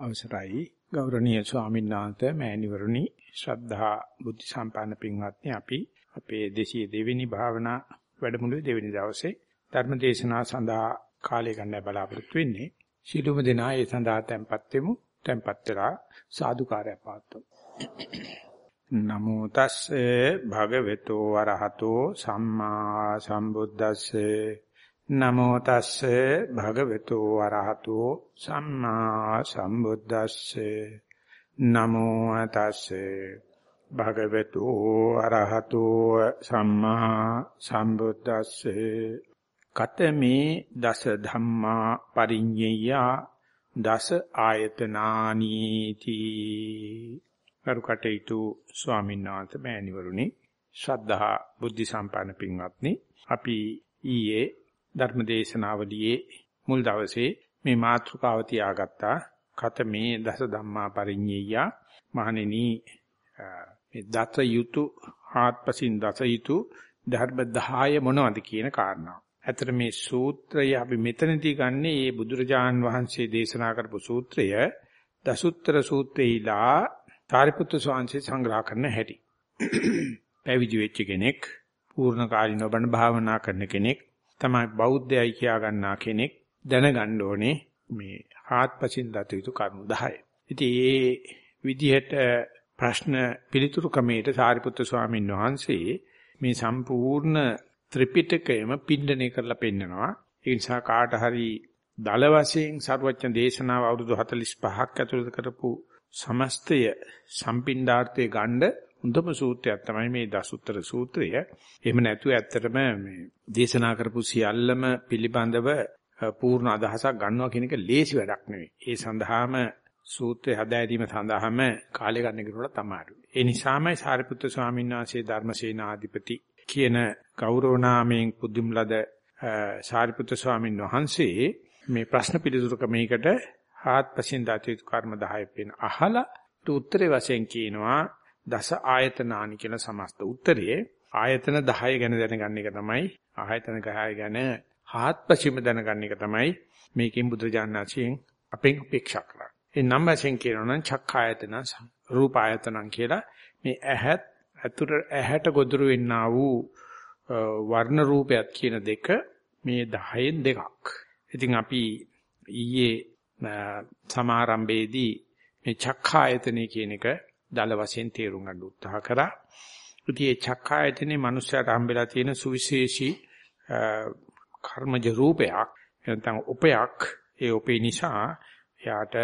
අවසරයි. ගෞරවනීය ස්වාමීන් වහන්සේ මෑණිවරුනි ශ්‍රද්ධා බුද්ධ සම්පන්න පින්වත්නි අපි අපේ 202 වෙනි භාවනා වැඩමුළුවේ දෙවෙනි දවසේ ධර්ම දේශනාව සඳහා කාලය ගන්න බලාපොරොත්තු වෙන්නේ. ශීලුම දෙනා ඒ සඳහා tempත් වෙමු tempත් වෙලා සාදුකාරය පාත්තුමු නමෝ තස්සේ භගවතු වරහතෝ සම්මා සම්බුද්දස්සේ. නමෝ තස්සේ භගවතු වරහතෝ සම්මා සම්බුද්දස්සේ. නමෝ තස්සේ භගවතු වරහතෝ සම්මා සම්බුද්දස්සේ. කතමේ දස ධම්මා පරිඤ්ඤය දස ආයතනානීති. කරුකටේතු ස්වාමීන් වහන්සේ මෑණිවරුනි ශ්‍රද්ධා බුද්ධ සම්පන්න පින්වත්නි අපි ඊයේ ධර්මදේශනාවලියේ මුල් දවසේ මේ මාතෘකාව තියාගත්තා කතමේ දස ධම්මා පරිඤ්ඤය මහණෙනි මේ දත යුතු ආත්පසින් දස යුතු ධර්ම 10 මොනවද කියන කාරණාව. ඇත්තට මේ සූත්‍රය අපි මෙතනදී ගන්නේ මේ බුදුරජාන් වහන්සේ දේශනා කරපු සූත්‍රය දසුත්තර සූත්‍රයේලා සාරිපුත්‍ර ස්වාමීන් සංග්‍රහ කරන හැටි. පැවිදි වෙච්ච කෙනෙක්, පූර්ණ කාලිනව බණ භාවනා කරන කෙනෙක්, තමයි බෞද්ධයයි කියා ගන්නා කෙනෙක් දැනගන්න ඕනේ මේ ආත්පසින් දත යුතු කරුණු 10. ඉතින් ඒ විදිහට ප්‍රශ්න පිළිතුරු ක්‍රමයට සාරිපුත්‍ර ස්වාමීන් වහන්සේ මේ සම්පූර්ණ ත්‍රිපිටකයම පින්ඩණය කරලා පෙන්නනවා. ඒ නිසා කාට හරි දල වශයෙන් සරුවච්චන් දේශනාව අවුරුදු 45ක් ඇතුළත කරපු සමස්තය සම්පින්ඩාර්ථයේ ගන්න හොඳම සූත්‍රයක් තමයි මේ දසුත්තර සූත්‍රය. එහෙම නැතුව ඇත්තටම මේ දේශනා කරපු සියල්ලම පිළිබඳව පූර්ණ අදහසක් ගන්නවා කියන එක ලේසි වැඩක් නෙවෙයි. ඒ සඳහාම සූත්‍රය හදාදීම සඳහාම කාලය ගන්න කෙනෙකුට තමයි. ඒ නිසාමයි සාරිපුත්‍ර ස්වාමීන් වහන්සේ ධර්මසේනාධිපති කියන ගෞරව නාමයෙන් පුදුම් ලද සාරිපුත්‍ර ස්වාමීන් වහන්සේ මේ ප්‍රශ්න පිළිතුරු ක්‍රමයකට ආත්පසින් දාතිතු කර්ම 10 පෙන් අහලා උත්තරේ වශයෙන් කියනවා දස ආයතනානි කියන සමස්ත උත්තරයේ ආයතන 10 ගැන දැනගන්න එක තමයි ආයතන 10 ගැන හාත්පසින්ම දැනගන්න එක තමයි මේකෙන් බුදුරජාණන්සේෙන් අපෙන් අපේක්ෂා කරන්නේ. ඒ නම් වශයෙන් කියනවා නම් චක්ඛායතන රූප ආයතනං කියලා මේ ඇහත් අතුර ඇහැට ගොදුරු වෙන්නා වූ වර්ණ රූපයක් කියන දෙක මේ 10න් දෙකක්. ඉතින් අපි ඊයේ සමාරම්භයේදී මේ චක්ඛායතනෙ කියන එක දල වශයෙන් තේරුම් ගන්න උත්සාහ කරා. ඉතින් මේ චක්ඛායතනේ මනුස්සයාට හම්බෙලා තියෙන සුවිශේෂී කර්මජ රූපයක් නැත්නම් උපයක් ඒ උපේ නිසා එයාට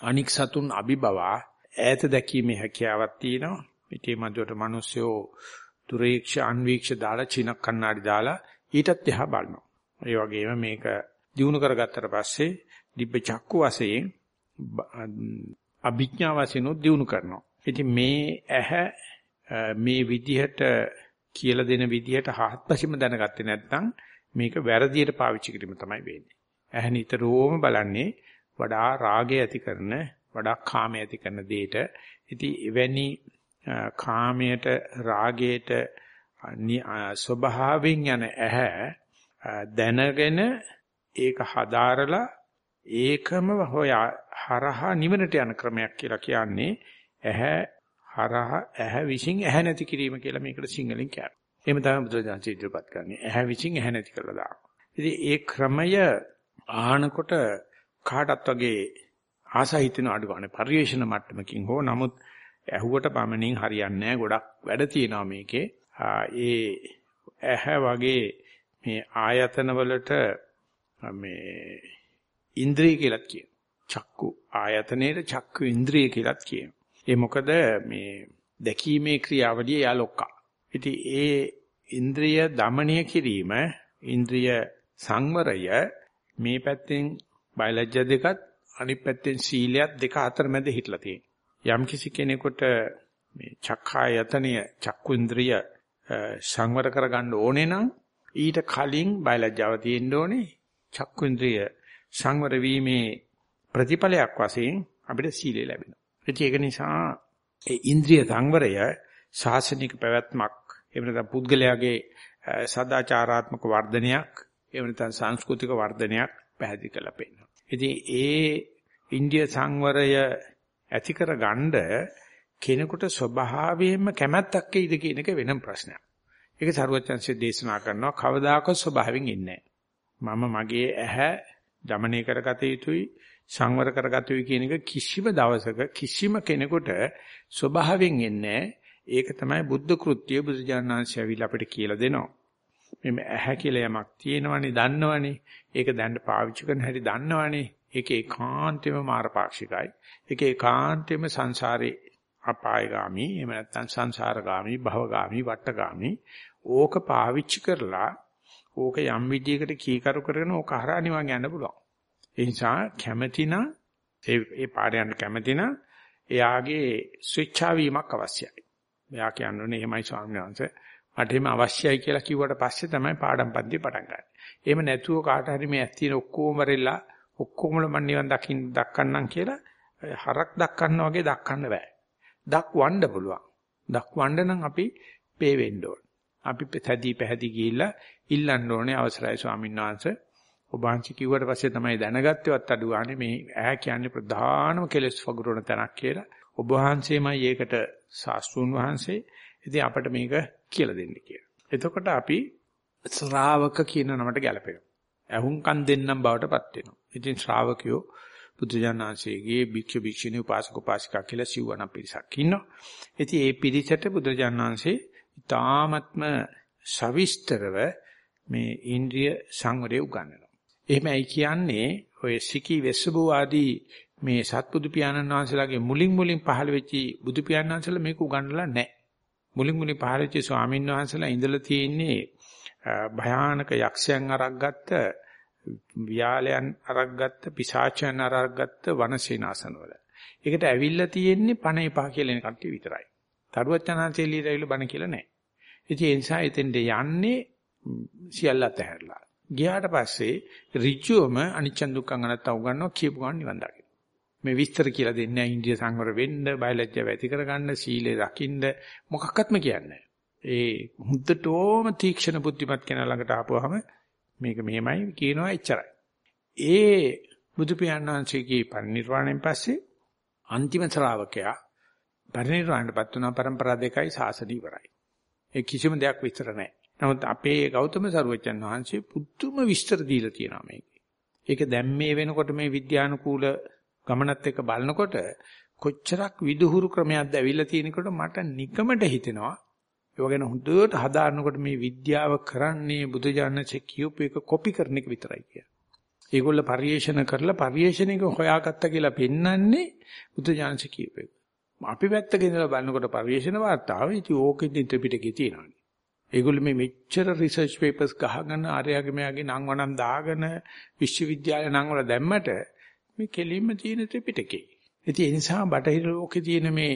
අනික් සතුන් අභිබවා ඈත දැකීමේ හැකියාවක් තියෙනවා. ඉතින් මදුවට මිනිස්සුયો දුරේක්ෂ අන්වීක්ෂ දාලා චින කන්නාඩි දාලා ඊටත් එහා බලනවා. ඒ වගේම මේක දිනු කරගත්තට පස්සේ දිබ්බ චක්කු වශයෙන් අභිඥා වශයෙන් දිනු කරනවා. ඉතින් මේ ඇහැ මේ විදිහට කියලා දෙන විදිහට හත්පසින්ම දැනගත්තේ නැත්නම් මේක වැරදියට පාවිච්චි කිරීම තමයි වෙන්නේ. ඇහැ නිතරම බලන්නේ වඩා රාගය ඇති කරන, වඩා කාමය ඇති කරන දෙයට. ඉතින් එවැනි කාමයට, රාගයට ස්වභාවයෙන් යන ඇහැ දැනගෙන ඒක හදාරලා ඒකම හොයා හරහා නිවනට යන ක්‍රමයක් කියලා කියන්නේ ඇහැ හරහා ඇහැ විසින් ඇහැ නැති කිරීම කියලා මේකට සිංහලෙන් කියනවා. එහෙම තමයි බුදුරජාණන් ඉදිරිපත් කරන්නේ. ඇහැ විසින් ඇහැ නැති කරලා දානවා. ඉතින් ඒ ක්‍රමය ආහනකොට කාටත් වගේ ආසයි හිතෙන අඩු ගන්න පරිේශන මට්ටමකින් හෝ නමුත් ඇහුවට පමණින් හරියන්නේ නැහැ. ගොඩක් වැඩ තියෙනවා මේකේ. ඒ ඇහැ වගේ මේ ආයතන වලට මේ ඉන්ද්‍රිය කියලාත් කියනවා. චක්කු ආයතනයේ චක්කු ඉන්ද්‍රිය කියලාත් කියනවා. ඒ මොකද මේ දැකීමේ ක්‍රියාවලිය යාලොක්කා. ඉතින් ඒ ඉන්ද්‍රිය দমনය කිරීම ඉන්ද්‍රිය සංවරය මේ පැත්තෙන් බයලජ්‍ය දෙකත් අනිත් පැත්තෙන් සීලයක් දෙක අතර මැද හිටලා තියෙනවා. යම් කිසි කෙනෙකුට මේ චක්ඛායතනය චක්කුන්ද්‍රිය සංවර කරගන්න ඕනේ නම් ඊට කලින් බයලජ්‍යාව තියෙන්න ඕනේ. චක්කුන්ද්‍රිය සංවර වීමේ ප්‍රතිඵලයක් වශයෙන් අපිට සීලය ලැබෙනවා. ඒක නිසා ඒ ඉන්ද්‍රිය සංවරය ශාසනික පැවැත්මක් එහෙම නැත්නම් පුද්ගලයාගේ සදාචාරාත්මක වර්ධනයක් එහෙම නැත්නම් සංස්කෘතික වර්ධනයක් පැහැදිලි කරලා පෙන්නනවා. ඉතින් ඒ ඉන්දිය සංවරය ඇති කරගන්න කෙනෙකුට ස්වභාවයෙන්ම කැමැත්තක් එයිද කියන එක වෙනම ප්‍රශ්නයක්. ඒක සරුවචන්සේ දේශනා කරනවා කවදාකවත් ස්වභාවයෙන් ඉන්නේ මම මගේ ඇහැ দমনය කරගත යුතුයි සංවර කරගත යුයි කියන එක කිසිම දවසක කිසිම කෙනෙකුට ස්වභාවයෙන් එන්නේ ඒක තමයි බුද්ධ කෘත්‍ය බුදුජානනාංශය අවිල අපිට කියලා දෙනවා. මේ ඇහැ කියලා යමක් තියෙනවනේ දන්නවනේ. ඒක දැන් පාවිච්චි කරන හැටි දන්නවනේ. ඒක ඒකාන්තෙම මාරපාක්ෂිකයි. ඒක ඒකාන්තෙම සංසාරේ අපායগামী එහෙම නැත්නම් සංසාරগামী භවগামী වට්ටগামী ඕක පාවිච්චි කරලා ඕක යම් විදියකට කීකරු කරගෙන ඕක හරහා නිවන් යන්න පුළුවන්. ඒ නිසා කැමැතිනම් ඒ ඒ පාඩ යන්න කැමැතිනම් එයාගේ ස්විච්චා වීමක් අවශ්‍යයි. එයා කියන්නේ එහෙමයි ස්වාමීන් වහන්සේ මට එහෙම අවශ්‍යයි කියලා කිව්වට පස්සේ තමයි පාඩම් පන්ති පටන් ගන්න. එහෙම නැතුව කාට හරි මේ ඇස්තින ඔක්කොම වරෙලා ඔක්කොම මම නිවන් දකින්න දක්කන්නම් කියලා හරක් දක්කන්න වගේ දක්කන්න බෑ. දක්වන්න පුළුවන්. දක්වන්න නම් අපි පේ වෙන්න ඕන. අපි තැදී පැහැදී ගිහිල්ලා ඉල්ලන්න ඕනේ අවසරයි ස්වාමීන් වහන්සේ. ඔබ වහන්සේ කිව්වට පස්සේ තමයි දැනගත්තේවත් අඩුවානේ මේ ඈ කියන්නේ ප්‍රධානම කෙලෙස් වගුරුණ තැනක් කියලා. ඔබ වහන්සේමයි ඒකට ශාස්ත්‍රුන් වහන්සේ. ඉතින් අපිට මේක කියලා දෙන්න කියලා. එතකොට අපි ශ්‍රාවක කියන නමට ගැලපෙනවා. ඇහුම්කන් දෙන්නම් බවටපත් වෙනවා. ඉතින් ශ්‍රාවකයෝ බුදුජානනාංශයේගේ භික්ෂු භික්ෂුණී උපාසක උපාසිකා කියලා සිව්වන පිරිසක් ඉන්නවා. ඉතින් ඒ පිරිසට බුදුජානනාංශේ ඊ타ත්ම සවිස්තරව මේ ඉන්ද්‍රිය සංවරය උගන්වනවා. එහෙමයි කියන්නේ ඔය සිකි වෙස්සබෝ ආදී මේ සත්බුදු පියාණන් වහන්සේලාගේ මුලින් මුලින් පහළ වෙච්ච බුදු පියාණන් වහන්සේලා මේක උගන්වලා නැහැ. මුලින් මුලින් පහළ වෙච්ච ස්වාමීන් වහන්සේලා ඉඳලා තියෙන්නේ භයානක යක්ෂයන් අරක්ගත්ත ව්‍යාලයන් අරක්ගත්ත පිසාචයන් අරක්ගත්ත වනසේනාසනවල. ඒකට ඇවිල්ලා තියෙන්නේ පණ එපා කියලා එන කට්ටිය විතරයි. තරුවචනාංශේ ලියලා බණ කියලා නැහැ. ඉතින් ඒ නිසා එතෙන්ට යන්නේ සියල්ල අතහැරලා. ගියාට පස්සේ ඍජුවම අනිච්ච දුක්ඛං අනත්ත උගන්වනවා කියපු ගමන් නිවන් දකින්න. මේ විස්තර කියලා දෙන්නේ ඉන්දිය සංවර වෙන්න, බයලජ්ජාව ඇති කරගන්න, සීලේ රකින්න මොකක්වත්ම කියන්නේ ඒ හුද්දටෝම තීක්ෂණ බුද්ධිමත් කෙනා ළඟට ආපුවාම මේක මෙහෙමයි කියනවා එච්චරයි. ඒ බුදු පියාණන්සේගේ පරිනිර්වාණයෙන් පස්සේ අන්තිම ශ්‍රාවකයා පරිනිර්වාණයටපත් වුණා પરම්පරා දෙකයි සාසන ඉවරයි. ඒ කිසිම දෙයක් විස්තර නැහැ. නමුත් අපේ ගෞතම සරුවචන් වහන්සේ පුදුම විස්තර දීලා තියෙනවා මේකේ. ඒක දැන් මේ වෙනකොට මේ විද්‍යානුකූල ගමනත් එක්ක බලනකොට කොච්චරක් විදුහුරු ක්‍රමයක්ද ඇවිල්ලා තියෙනකොට මට නිකමට හිතෙනවා ඒ වගේන හොඳට හදාරනකොට මේ විද්‍යාව කරන්නේ බුදුජානකසේ කියූප එක කොපි කරන එක විතරයි කියලා. ඒගොල්ල පරිේෂණ කරලා පරිේෂණයක හොයාගත්ත කියලා පෙන්වන්නේ බුදුජානකසේ කියූප එක. අපි පැත්තක ඉඳලා බලනකොට පරිේෂණ වාර්තාව ඉතින් ඕකෙදි ත්‍රිපිටකේ තියෙනවා. ඒගොල්ලෝ මේ මෙච්චර රිසර්ච් පේපර්ස් ගහගෙන ආර්යගේ මෙයාගේ නම් වනම් දාගෙන විශ්වවිද්‍යාල නම් වල දැම්මට මේ කෙලින්ම තියෙන ත්‍රිපිටකේ. ඉතින් ඒ නිසා බටහිර ලෝකේ තියෙන මේ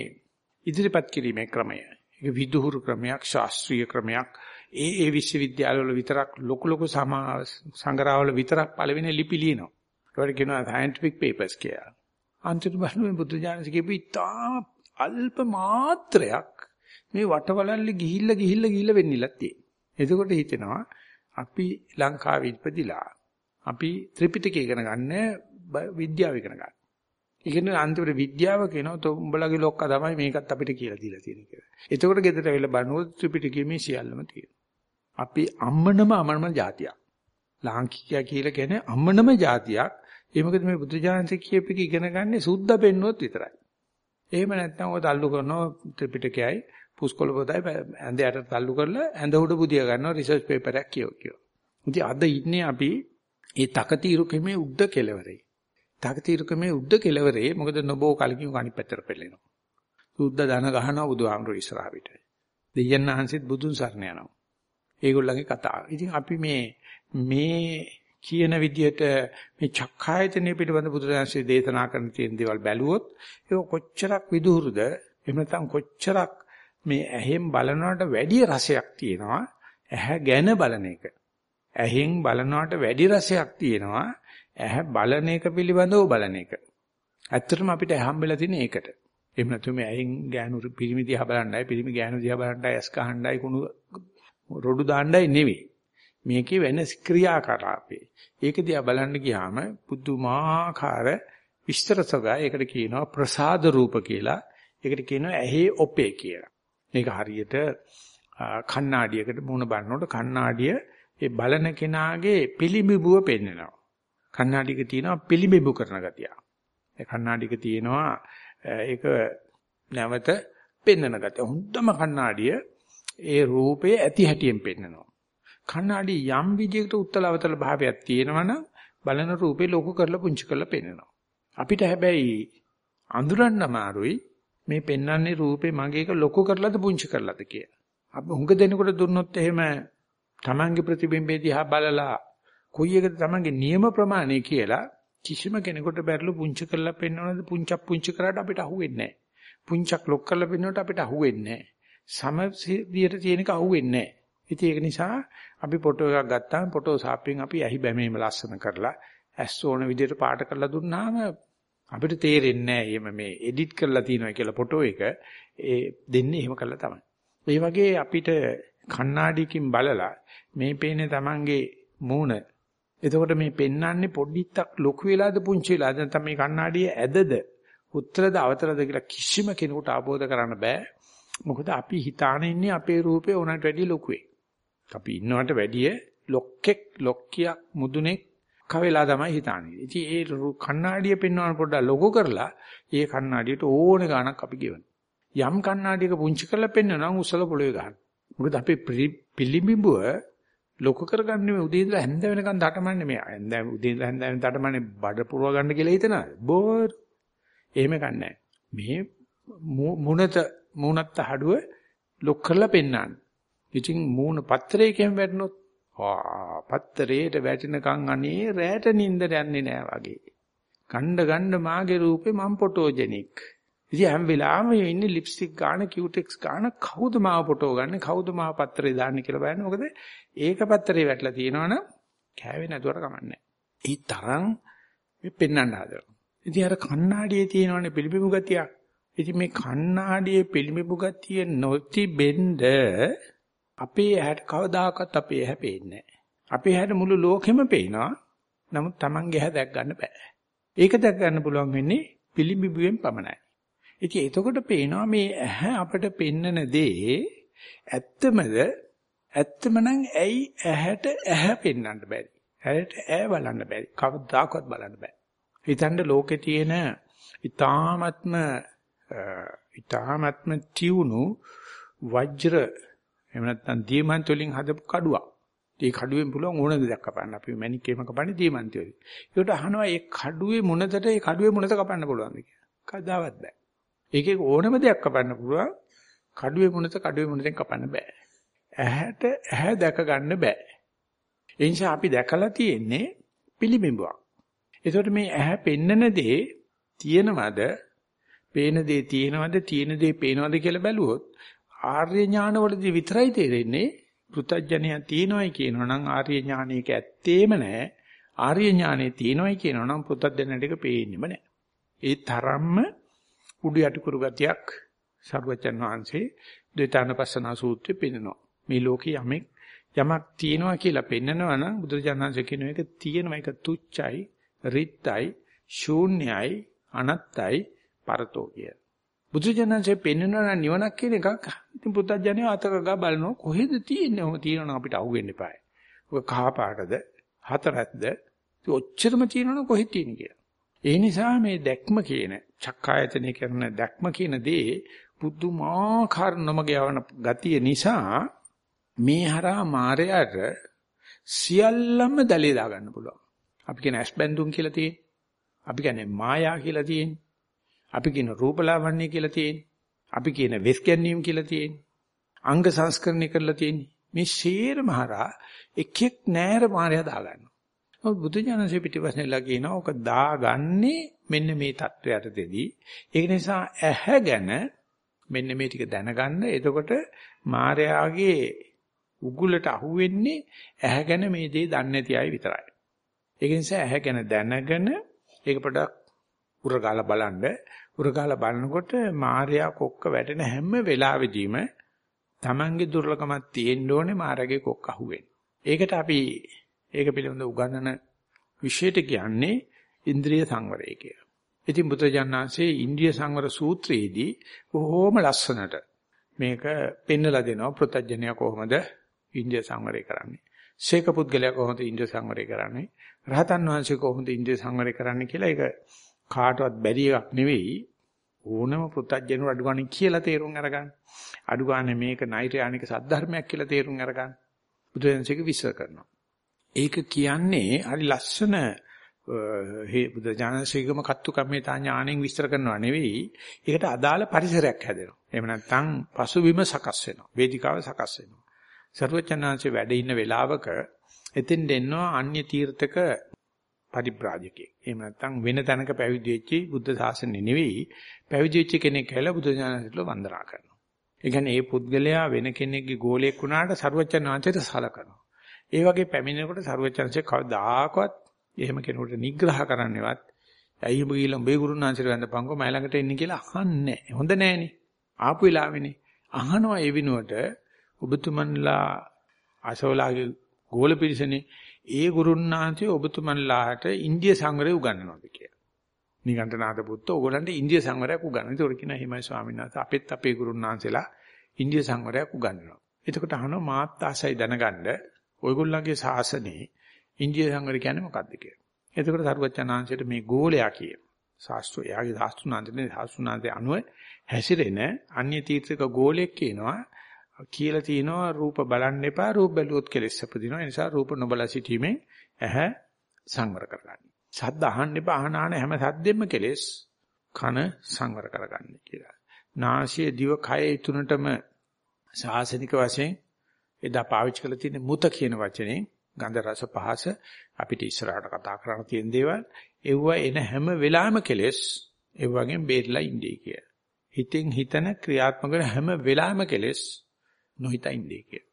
ඉදිරිපත් කිරීමේ ක්‍රමය. ඒක විදුහුරු ක්‍රමයක්, ශාස්ත්‍රීය ක්‍රමයක්. ඒ ඒ විශ්වවිද්‍යාලවල විතරක් ලොකු ලොකු සංග්‍රහවල විතරක් පළවෙනි ලිපි ලියනවා. ඒවට කියනවා scientific papers කියලා. අන්තිම බලන්නේ බුදු දානස කියපු ඉතා අල්ප මාත්‍රයක් මේ වටවලල්ලි ගිහිල්ලා ගිහිල්ලා ගිහිල්ලා වෙන්නilla තියෙන්නේ. එතකොට හිතෙනවා අපි ලංකාවේ ඉපදිලා අපි ත්‍රිපිටකය ඉගෙන ගන්න විද්‍යාව ඉගෙන ගන්න. ඉගෙන අන්තිමට විද්‍යාව කියනවා તો උඹලගේ ලොක්කා තමයි මේකත් අපිට කියලා දීලා තියෙන්නේ කියලා. එතකොට ගෙදර වෙලා බලනකොට ත්‍රිපිටකයේ මේ සියල්ලම තියෙනවා. අපි අම්මනම අමනම જાතියක්. ලාංකිකයා කියලා කියන්නේ අම්මනම જાතියක්. ඒ මොකද මේ බුදුජානක කියපේක ඉගෙන ගන්නේ සුද්ධ පෙන්නුවොත් විතරයි. එහෙම නැත්නම් ඔය තල්ලු කරනවා ත්‍රිපිටකයයි පුස්කොළ පොතයි ඇඳ යට තල්ලු කරලා ඇඳ උඩ බුදිය ගන්නවා රිසර්ච් පේපර් එකක් කියව කියව. ඉතින් අද ඉන්නේ අපි මේ තකතිරු කෙමේ උද්ද කෙලවරේ. තකතිරු කෙමේ උද්ද කෙලවරේ මොකද නොබෝ කලකින් අනිත් පැත්තට පෙළෙනවා. සුද්ධ දන ගහනවා බුදුහාමුදුරු ඉස්සරහ පිට. දෙයයන් ආහන්සිත් බුදුන් සරණ යනවා. ඒගොල්ලන්ගේ කතාව. ඉතින් අපි මේ මේ කියන විදිහට මේ චක්ඛායතනෙ පිටබඳ බුදුරජාණන්සේ දේශනා කරන තියෙන දේවල් බැලුවොත් ඒක කොච්චරක් විදුහුරුද එහෙම නැත්නම් කොච්චරක් මේ ඇහෙන් බලනවට වැඩි රසයක් තියෙනවා ඇහැ ගැන බලන එක. ඇහෙන් බලනවට වැඩි රසයක් තියෙනවා ඇහැ බලන එක පිළිබඳව බලන එක. ඇත්තටම අපිට හම්බෙලා තියෙන ඒකට. එහෙම නැත්නම් මේ ඇහෙන් ගෑනු පිරිමි දිහා බලන්නයි පිරිමි ගෑනු දිහා බලන්නයි ඇස් කහන්නයි කුණු රොඩු දාන්නයි නෙවෙයි. මේකේ වෙන ක්‍රියාකාරාපේ. ඒක දිහා බලන්න ගියාම පුදුමාකාර විස්තර සොගා ඒකට කියනවා ප්‍රසාද රූප කියලා. ඒකට කියනවා ඇහි ඔපේ කියලා. මේක හරියට කණ්ණාඩියකට මුණ බලනකොට කණ්ණාඩිය ඒ බලන කෙනාගේ පිළිඹුව පෙන්වනවා. කණ්ණාඩියක තියෙනවා පිළිඹු කරන ගතිය. ඒ කණ්ණාඩියක තියෙනවා ඒක නැවත පෙන්වන ගතිය. හොඳම කණ්ණාඩිය ඒ රූපයේ ඇති හැටියෙන් පෙන්වනවා. කණ්ණාඩි යම් විදිහකට උත්තලවතල භාවයක් තියෙනවනම් බලන රූපේ ලොකු කරලා පුංචි කරලා පෙන්වනවා. අපිට හැබැයි අඳුරන්න අමාරුයි මේ පෙන්වන්නේ රූපේ මගේ එක ලොකු කරලාද පුංචි කරලාද කියලා. අපි හුඟ දෙනකොට දුන්නොත් එහෙම තමන්ගේ ප්‍රතිබිම්බේ දිහා බලලා කොයි එකද තමන්ගේ නියම ප්‍රමාණය කියලා කිසිම කෙනෙකුට බැරිලු පුංචි කරලා පෙන්වනද පුංචක් පුංචි කරාට අපිට අහුවෙන්නේ නැහැ. පුංචක් ලොක් කරලා පෙන්වනට අපිට අහුවෙන්නේ නැහැ. සම විදියට තියෙනක අහුවෙන්නේ නැහැ. ඉතින් ඒක නිසා අපි ෆොටෝ එකක් ගත්තාම ෆොටෝ සාප්පියෙන් අපි ඇහි බැමීම ලස්සන කරලා ඇස් ඕන විදියට පාට කරලා දුන්නාම අපිට තේරෙන්නේ නැහැ මේ එඩිට් කරලා තියෙනවා කියලා ෆොටෝ එක ඒ දෙන්නේ එහෙම කරලා තමයි. ඒ වගේ අපිට කණ්ණාඩියකින් බලලා මේ පේන්නේ Tamange මූණ. එතකොට මේ පෙන්වන්නේ පොඩ්ඩක් ලොකු වෙලාද පුංචි වෙලාද නැත්නම් මේ කණ්ණාඩිය ඇදද උත්තරද අවතරද කියලා කිසිම කෙනෙකුට ආબોධ කරන්න බෑ. මොකද අපි හිතාන ඉන්නේ අපේ රූපේ උනට වැඩිය ලොකුවේ. අපි ඉන්නවට වැඩිය ලොක්කෙක් ලොක්කියක් මුදුනේ කවෙලා තමයි හිතාන්නේ. ඉතින් ඒ කණ්ණාඩිය පෙන්වන පොඩ්ඩක් ලොකු කරලා ඒ කණ්ණාඩියට ඕනේ ගාණක් අපි ගෙවනවා. යම් කණ්ණාඩියක පුංචි කරලා පෙන්වනවා උසල පොළවේ ගන්න. මොකද අපේ පිළිඹුව ලොකු කරගන්නේ උදේ ඉඳලා හැන්ද වෙනකන් දඩමන්නේ මේ හැන්ද උදේ ඉඳලා හැන්ද වෙනකන් දඩමන්නේ බඩ පුරව ගන්න කියලා හිතනවාද? බෝර්. එහෙම කන්නේ මේ මුණත මුණත් හඩුව ලොක් කරලා පෙන්වන්න. ඉතින් මූණ පත්‍රයකින් වැටුනොත් ආ පත්‍රයට වැටෙනකන් අනේ රැට නින්දට යන්නේ නෑ වගේ. ගණ්ඩ ගණ්ඩ මාගේ රූපේ මම ෆොටෝජෙනික්. ඉතින් හැම වෙලාවෙම ඉන්නේ ලිප්ස්ටික් ගාන කියුටෙක්ස් ගාන කවුද මාව ෆොටෝ ගන්න කවුද මාව පත්‍රේ දාන්නේ කියලා බලන්න. මොකද ඒක පත්‍රේ වැටලා තියෙනවනම් කෑවේ නැතුවට කමන්නේ ඒ තරම් මේ පෙන්වන්න හදනවා. ඉතින් අර කණ්ණාඩියේ තියෙනවනේ පිළිබිඹු ගතියක්. ඉතින් මේ කණ්ණාඩියේ පිළිබිඹු ගතිය නොතිබෙන්න අපේ ඇහැට කවදාකවත් අපේ ඇහැ පේන්නේ නැහැ. අපේ ඇහැට මුළු ලෝකෙම පේනවා. නමුත් Tamange ඇහැ දැක් ගන්න බෑ. ඒක දැක් ගන්න පුළුවන් වෙන්නේ පිළිඹුවෙන් පමණයි. ඉතින් එතකොට පේනවා මේ ඇහැ අපට පෙන්නන දේ ඇත්තමද ඇත්තම නම් ඇයි ඇහැට ඇහැ පෙන්වන්න බැරි? ඇහැට ඇහැ බලන්න බැරි. කවදාකවත් බලන්න බෑ. හිතන්න ලෝකේ තියෙන ඊ타ත්ම ඊ타ත්ම තියුණු වජ්‍ර එහෙම නැත්නම් දියමන්ත වලින් හදපු කඩුවක්. ඒ කඩුවෙන් පුළුවන් ඕන දෙයක් කපන්න. අපි මැනික් එහෙම කපන්නේ දියමන්ත වලින්. ඒකට අහනවා ඒ කඩුවේ මුනතට ඒ කඩුවේ මුනත කපන්න පුළුවන්ද කියලා. කවදාවත් බෑ. ඒකේ ඕනම දෙයක් කපන්න පුළුවන්. කඩුවේ මුනත කඩුවේ මුනතෙන් කපන්න බෑ. ඇහැට ඇහැ දැක ගන්න බෑ. ඒ නිසා අපි දැකලා තියෙන්නේ පිළිඹුවක්. ඒකට මේ ඇහැ පෙන්නන දේ තියෙනවද? පේන දේ තියෙනවද? තියෙන දේ පේනවද කියලා බැලුවොත් ආර්ය ඥානවලදී විතරයි තේරෙන්නේ පෘථජ්ජනය තියෙනවයි කියනවනම් ආර්ය ඥානයක ඇත්තේම නැහැ. ආර්ය ඥානෙ තියෙනවයි කියනවනම් පෘථජ්ජනයට එක පේන්නෙම නැහැ. ඒ තරම්ම උඩු යටිකුරු ගතියක් සර්වචන් වහන්සේ ද්විතානපස්සන සූත්‍රයේ පෙන්නනවා. මේ ලෝකේ යමෙක් යමක් තියෙනවා කියලා පෙන්නනවා නම් බුදුරජාණන්සේ කියන එක තියෙනවා ඒක තුච්චයි, රිත්යි, ශූන්‍යයි, අනත්තයි, පරතෝ කිය. බුදුජානන්සේ පෙන්වනවා නිවනක් කියන එකක්. ඉතින් පුත්තජනය අතක ගා බලනවා කොහෙද තියෙන්නේ? ඔහොම තියෙනවා අපිට අහුවෙන්න එපායි. ඔක කහ පාටද? හතරක්ද? ඔච්චරම තියෙනවනේ කොහෙද තියෙන්නේ කියලා. ඒ නිසා මේ දැක්ම කියන චක්කායතනෙ කරන දැක්ම කියන දේ පුදුමාකාර නමග යවන ගතිය නිසා මේ හරහා මායයට සියල්ලම දැලේ දා ගන්න පුළුවන්. අපි කියන ඇස්බැඳුම් කියලා තියෙන්නේ. අපි කියන්නේ මායා කියලා තියෙන්නේ. අපි කියන රූපලාවන්‍ය කියලා තියෙන්නේ. අපි කියන වෙස් ගැනීම කියලා තියෙන්නේ. අංග සංස්කරණය කරලා තියෙන්නේ. මේ සීරම හරහා එකෙක් නෑර මාර්ය දාගන්නවා. මොකද බුදු ජානසේ පිටිපස්සෙන්ලා කියනවා ඔක දාගන්නේ මෙන්න මේ தත්වයට දෙදී. ඒක නිසා ඇහැගෙන මෙන්න මේ ටික දැනගන්න. එතකොට මාර්යාගේ උගුලට අහුවෙන්නේ ඇහැගෙන මේ දේ දන්නේ නැති අය විතරයි. ඒක නිසා ඇහැගෙන දැනගෙන ඒක පොඩක් උරගාලා බලන්න උරගාලා බලනකොට මාර්යා කොක්ක වැටෙන හැම වෙලාවෙදීම Tamange දුර්ලකමක් තියෙන්න ඕනේ මාර්යාගේ කොක්ක අහුවෙන්න. ඒකට අපි ඒක පිළිබඳව උගන්වන විශේෂයට කියන්නේ ඉන්ද්‍රිය සංවරය කියලා. ඉතින් බුදුජානනාංශයේ ඉන්ද්‍රිය සංවර සූත්‍රයේදී බොහොම ලස්සනට මේක පෙන්නලා දෙනවා ප්‍රත්‍යඥය කොහොමද ඉන්ද්‍රිය සංවරය කරන්නේ. ශේක පුද්ගලයා කොහොමද ඉන්ද්‍රිය සංවරය කරන්නේ? රහතන් වහන්සේ කොහොමද ඉන්ද්‍රිය සංවරය කරන්නේ කියලා ඒක කාටවත් බැරි එකක් නෙවෙයි. ඕනම පුත්‍ජජනු අඩු ගන්න කියලා තේරුම් අරගන්න. අඩු ගන්න මේක නෛර්යානික සද්ධර්මයක් කියලා තේරුම් අරගන්න. බුදුරජාණන්සේක විශ්ව කරනවා. ඒක කියන්නේ හරි ලස්සන හේ බුදුරජාණන්සේකම කත්තු කම්මිතා ඥාණයෙන් විස්තර කරනවා නෙවෙයි. ඒකට අදාළ පරිසරයක් හැදෙනවා. එහෙම නැත්නම් පසුබිම සකස් වෙනවා. වේදිකාව සකස් වෙනවා. සර්වචනාංශේ වැඩ ඉන්න වෙලාවක එතෙන් දෙන්නවා අන්‍ය තීර්ථක පරිබ්‍රාජකෙක්. එහෙම නැත්නම් වෙන තැනක පැවිදි වෙච්චි බුද්ධ ශාසනය නෙවෙයි පැවිදි වෙච්ච කෙනෙක් කියලා බුදු දානසට වන්දනා කරනවා. ඒ කියන්නේ මේ පුද්ගලයා වෙන කෙනෙක්ගේ ගෝලයක් වුණාට සර්වචන් වහන්සේට සලකනවා. ඒ වගේ පැමිණෙනකොට සර්වචන්සේ කවදාකවත් එහෙම කෙනෙකුට නිග්‍රහ කරන්නේවත් ඇයි ඔබ ගිහලා උඹේ ගුරුනාන්සේට වැඳපන්කෝ මයි ළඟට එන්න කියලා අහන්නේ හොඳ නෑනේ. ආපු වෙලාවෙනේ. අහනවා ඒ විනුවට ඔබතුමන්ලා අසවලාගේ ගෝල පිරිසනේ ඒ ගුරුනාන්සේ ඔබතුමන්ලාට ඉන්දිය සංවරය උගන්වනවාද කියලා. නිගණ්ඨනාථ පුත්ත ඕගොල්ලන්ට ඉන්දිය සංවරයක් උගන්වනවා. ඒක කියන හිමයි ස්වාමීන් වහන්සේ අපෙත් අපේ ගුරුනාන්සේලා ඉන්දිය සංවරයක් උගන්වනවා. එතකොට අහනවා මාත් ආසයි දැනගන්න ඔයගොල්ලන්ගේ ශාසනේ ඉන්දිය සංවරය කියන්නේ මොකක්ද කියලා. එතකොට සරුවචනාංශයට මේ ගෝලයා කියන ශාස්ත්‍රය යාගේ ශාස්ත්‍රුණාන්තනේ ශාස්ත්‍රුණාන්තේ අනුව හැසිරෙන අන්‍ය තීර්ථක ගෝලයක් කියනවා කියලා තිනවා රූප බලන්න එපා රූප බැලුවොත් කෙලෙස් අපදිනවා ඒ නිසා රූප නොබලා සිටීමෙන් ඇහැ සංවර කරගන්න. ශබ්ද අහන්න එපා අහන අහන හැම සද්දෙම කෙලෙස් කන සංවර කරගන්න කියලා. නාසය දිව කය තුනටම සාසනික වශයෙන් එදා පාවිච්චි කරලා තියෙන මුත කියන වචනේ ගන්ධ රස පහස අපිට ඉස්සරහට කතා කරන්න තියෙන දේවල් එව්ව එන හැම වෙලාවෙම කෙලෙස් ඒ වගේම බේරලා ඉන්නේ කිය. හිතෙන් හිතන ක්‍රියාත්මක හැම වෙලාවෙම කෙලෙස් නොහිතා ඉන්නේ කියලා.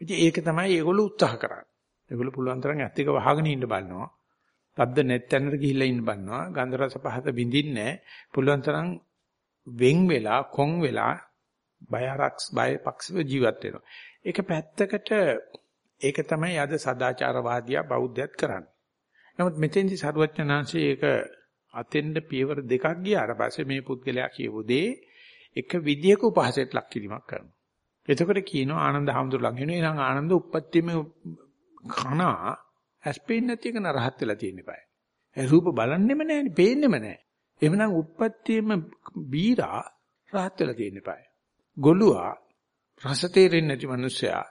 ඉතින් ඒක තමයි ඒගොල්ලෝ උත්සාහ කරන්නේ. ඒගොල්ලෝ පුළුවන් තරම් ඇත්ත එක වහගෙන ඉන්න බලනවා. තද්ද නැත්තැනට ගිහිල්ලා ඉන්න බලනවා. ගන්ධ රස පහත විඳින්නේ පුළුවන් තරම් වෙන් වෙලා කොන් වෙලා බයරක්ස් බය පක්ෂව ජීවත් වෙනවා. ඒක පැත්තකට ඒක තමයි අද සදාචාරවාදියා බෞද්ධයත් කරන්නේ. නමුත් මෙතෙන්දි සරුවචනාංශයේ ඒක අතෙන්ද පියවර දෙකක් ගියාට පස්සේ මේ පුද්ගලයා කියවු දේ එක විදියක උපහසයට ලක් කිරීමක් කරනවා. එතකොට කියනවා ආනන්ද හැමතුරු ළඟ එනවා. එහෙනම් ආනන්ද උප්පත්තියම කනා ඇස්පෙන්නේ නැති එක නරහත් වෙලා තියෙන බය. ඒ රූප බලන්නෙම නැහැනේ, පේන්නෙම නැහැ. එහෙමනම් උප්පත්තියම බීරා රහත් වෙලා තියෙන බය. ගොළුවා රස තේරෙන්නේ නැති මිනිස්සයා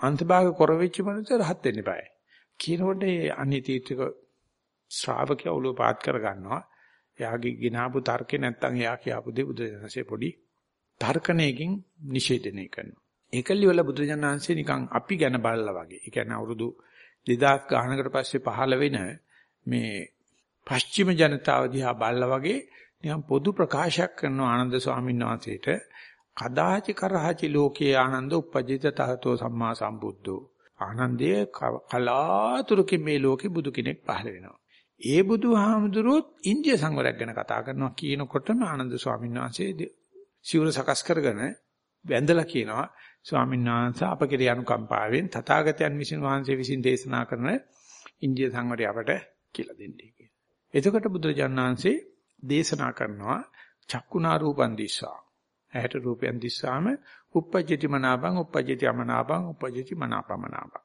අන්තභාග කරවෙච්ච මිනිස්සයා රහත් වෙන්න බය. කියනකොට ඒ අනිතීතික ශ්‍රාවකයා ඔළුව පාත් කර ගන්නවා. එයාගේ ගිනාපු තර්කේ නැත්තම් එයා කියපු දේ බුදුදහමසේ පොඩි තර්කණයකින් නිෂේධනය කරනවා. ඒකල්ලි වල බුදුජානනාංශේ නිකන් අපි ගැන බලලා වගේ. ඒ කියන්නේ අවුරුදු 2000 ගානකට පස්සේ පහළ වෙන මේ පශ්චිම ජනතාව දිහා බලලා වගේ නිකන් පොදු ප්‍රකාශයක් කරන ආනන්ද ස්වාමීන් වහන්සේට කදාචි කරහචි ලෝකේ ආනන්ද උපජිත තහතෝ සම්මා සම්බුද්ධෝ ආනන්දයේ කලාතුරකින් මේ ලෝකේ බුදු කෙනෙක් පහළ වෙනවා. ඒ බුදුහාමුදුරුවොත් ඉන්දිය සංවරයක් ගැන කතා කරනවා කියනකොටම ආනන්ද ස්වාමීන් වහන්සේ සිවුර සකස් කරගෙන වැඳලා කියනවා ස්වාමීන් වහන්සේ අප කෙරේ අනුකම්පාවෙන් තථාගතයන් විසින් වහන්සේ විසින් දේශනා කරන ඉන්දිය සංවරය අපට කියලා දෙන්නේ කියලා. එතකොට බුදුරජාණන් වහන්සේ දේශනා කරනවා චක්කුණා රූපන් දිස්සා. ඇහැට රූපයන් දිස්සාම uppajjati මනාපං uppajjati අමනාපං uppajjati මනාපමනාපං.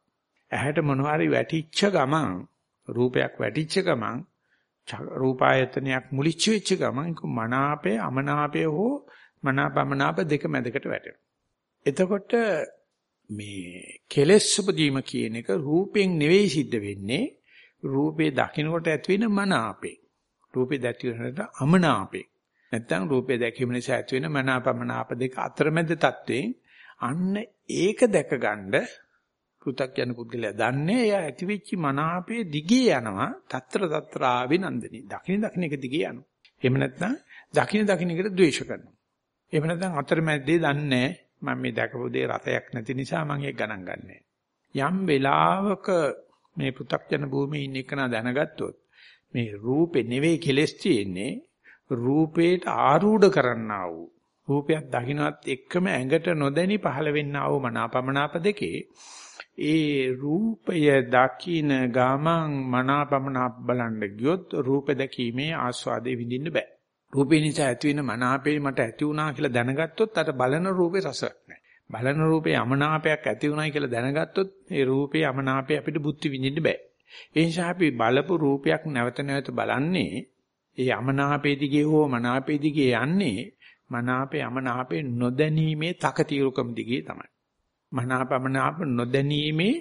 ඇහැට මොනවාරි වැටිච්ච ගමන් රූපයක් වැටිච්ච ගමන් රූපායතනයක් මුලිච්ච වෙච්ච ගමන් මනාපේ අමනාපේ හෝ මනාපමනාප දෙක මැදකට වැටෙනවා. එතකොට මේ කෙලෙස් උපදීම කියන එක රූපෙන් නෙවෙයි සිද්ධ වෙන්නේ රූපේ දකින්නකොට ඇතිවෙන මනාපේ. රූපේ දැකිනකොට අමනාපේ. නැත්තම් රූපේ දැකීම නිසා ඇතිවෙන මනාපමනාප දෙක අතරමැද තත්වයෙන් අන්න ඒක දැකගන්න පෘ탁 යන පුද්ගලයා දන්නේ එයා ඇතිවෙච්ච මනාපයේ දිගේ යනවා తත්‍ර తත්‍රා විනන්දනි. දකින දකින එක දිගේ යනවා. එහෙම නැත්නම් දකින දකින එකට ද්වේෂ කරනවා. එහෙම නැත්නම් අතරමැද්දේ දන්නේ මම මේ දැකපු දේ රතයක් නැති නිසා මම ඒක ගණන් ගන්නෑ. යම් වෙලාවක මේ පෘථග්ජන භූමියේ ඉන්න එකන දැනගත්තොත් මේ රූපේ නෙවෙයි කෙලස් තියෙන්නේ රූපේට ආරූඪ කරන්නා වූ රූපයක් දකින්නත් එක්කම ඇඟට නොදැනි පහළ වෙන්නා වූ මනාපමනාප දෙකේ ඒ රූපය දකින ගමන් මනාපමන බලන්න ගියොත් රූප දැකීමේ ආස්වාදේ විඳින්න බෑ. රූපේ නිසා ඇති වෙන මනාපේ මට ඇති වුණා කියලා දැනගත්තොත් අර බලන රූපේ රසක් නැහැ. බලන රූපේ යමනාපයක් ඇති වුණායි කියලා දැනගත්තොත් ඒ රූපේ යමනාපේ අපිට බුද්ධි විඳින්න බෑ. ඒ නිසා අපි බලපු රූපයක් නැවත නැවත බලන්නේ ඒ යමනාපේ දිගේ හෝ මනාපේ දිගේ යන්නේ මනාපේ යමනාපේ නොදැනීමේ තකතිරුකම දිගේ තමයි. මනාපමනාප නොදැනීමේ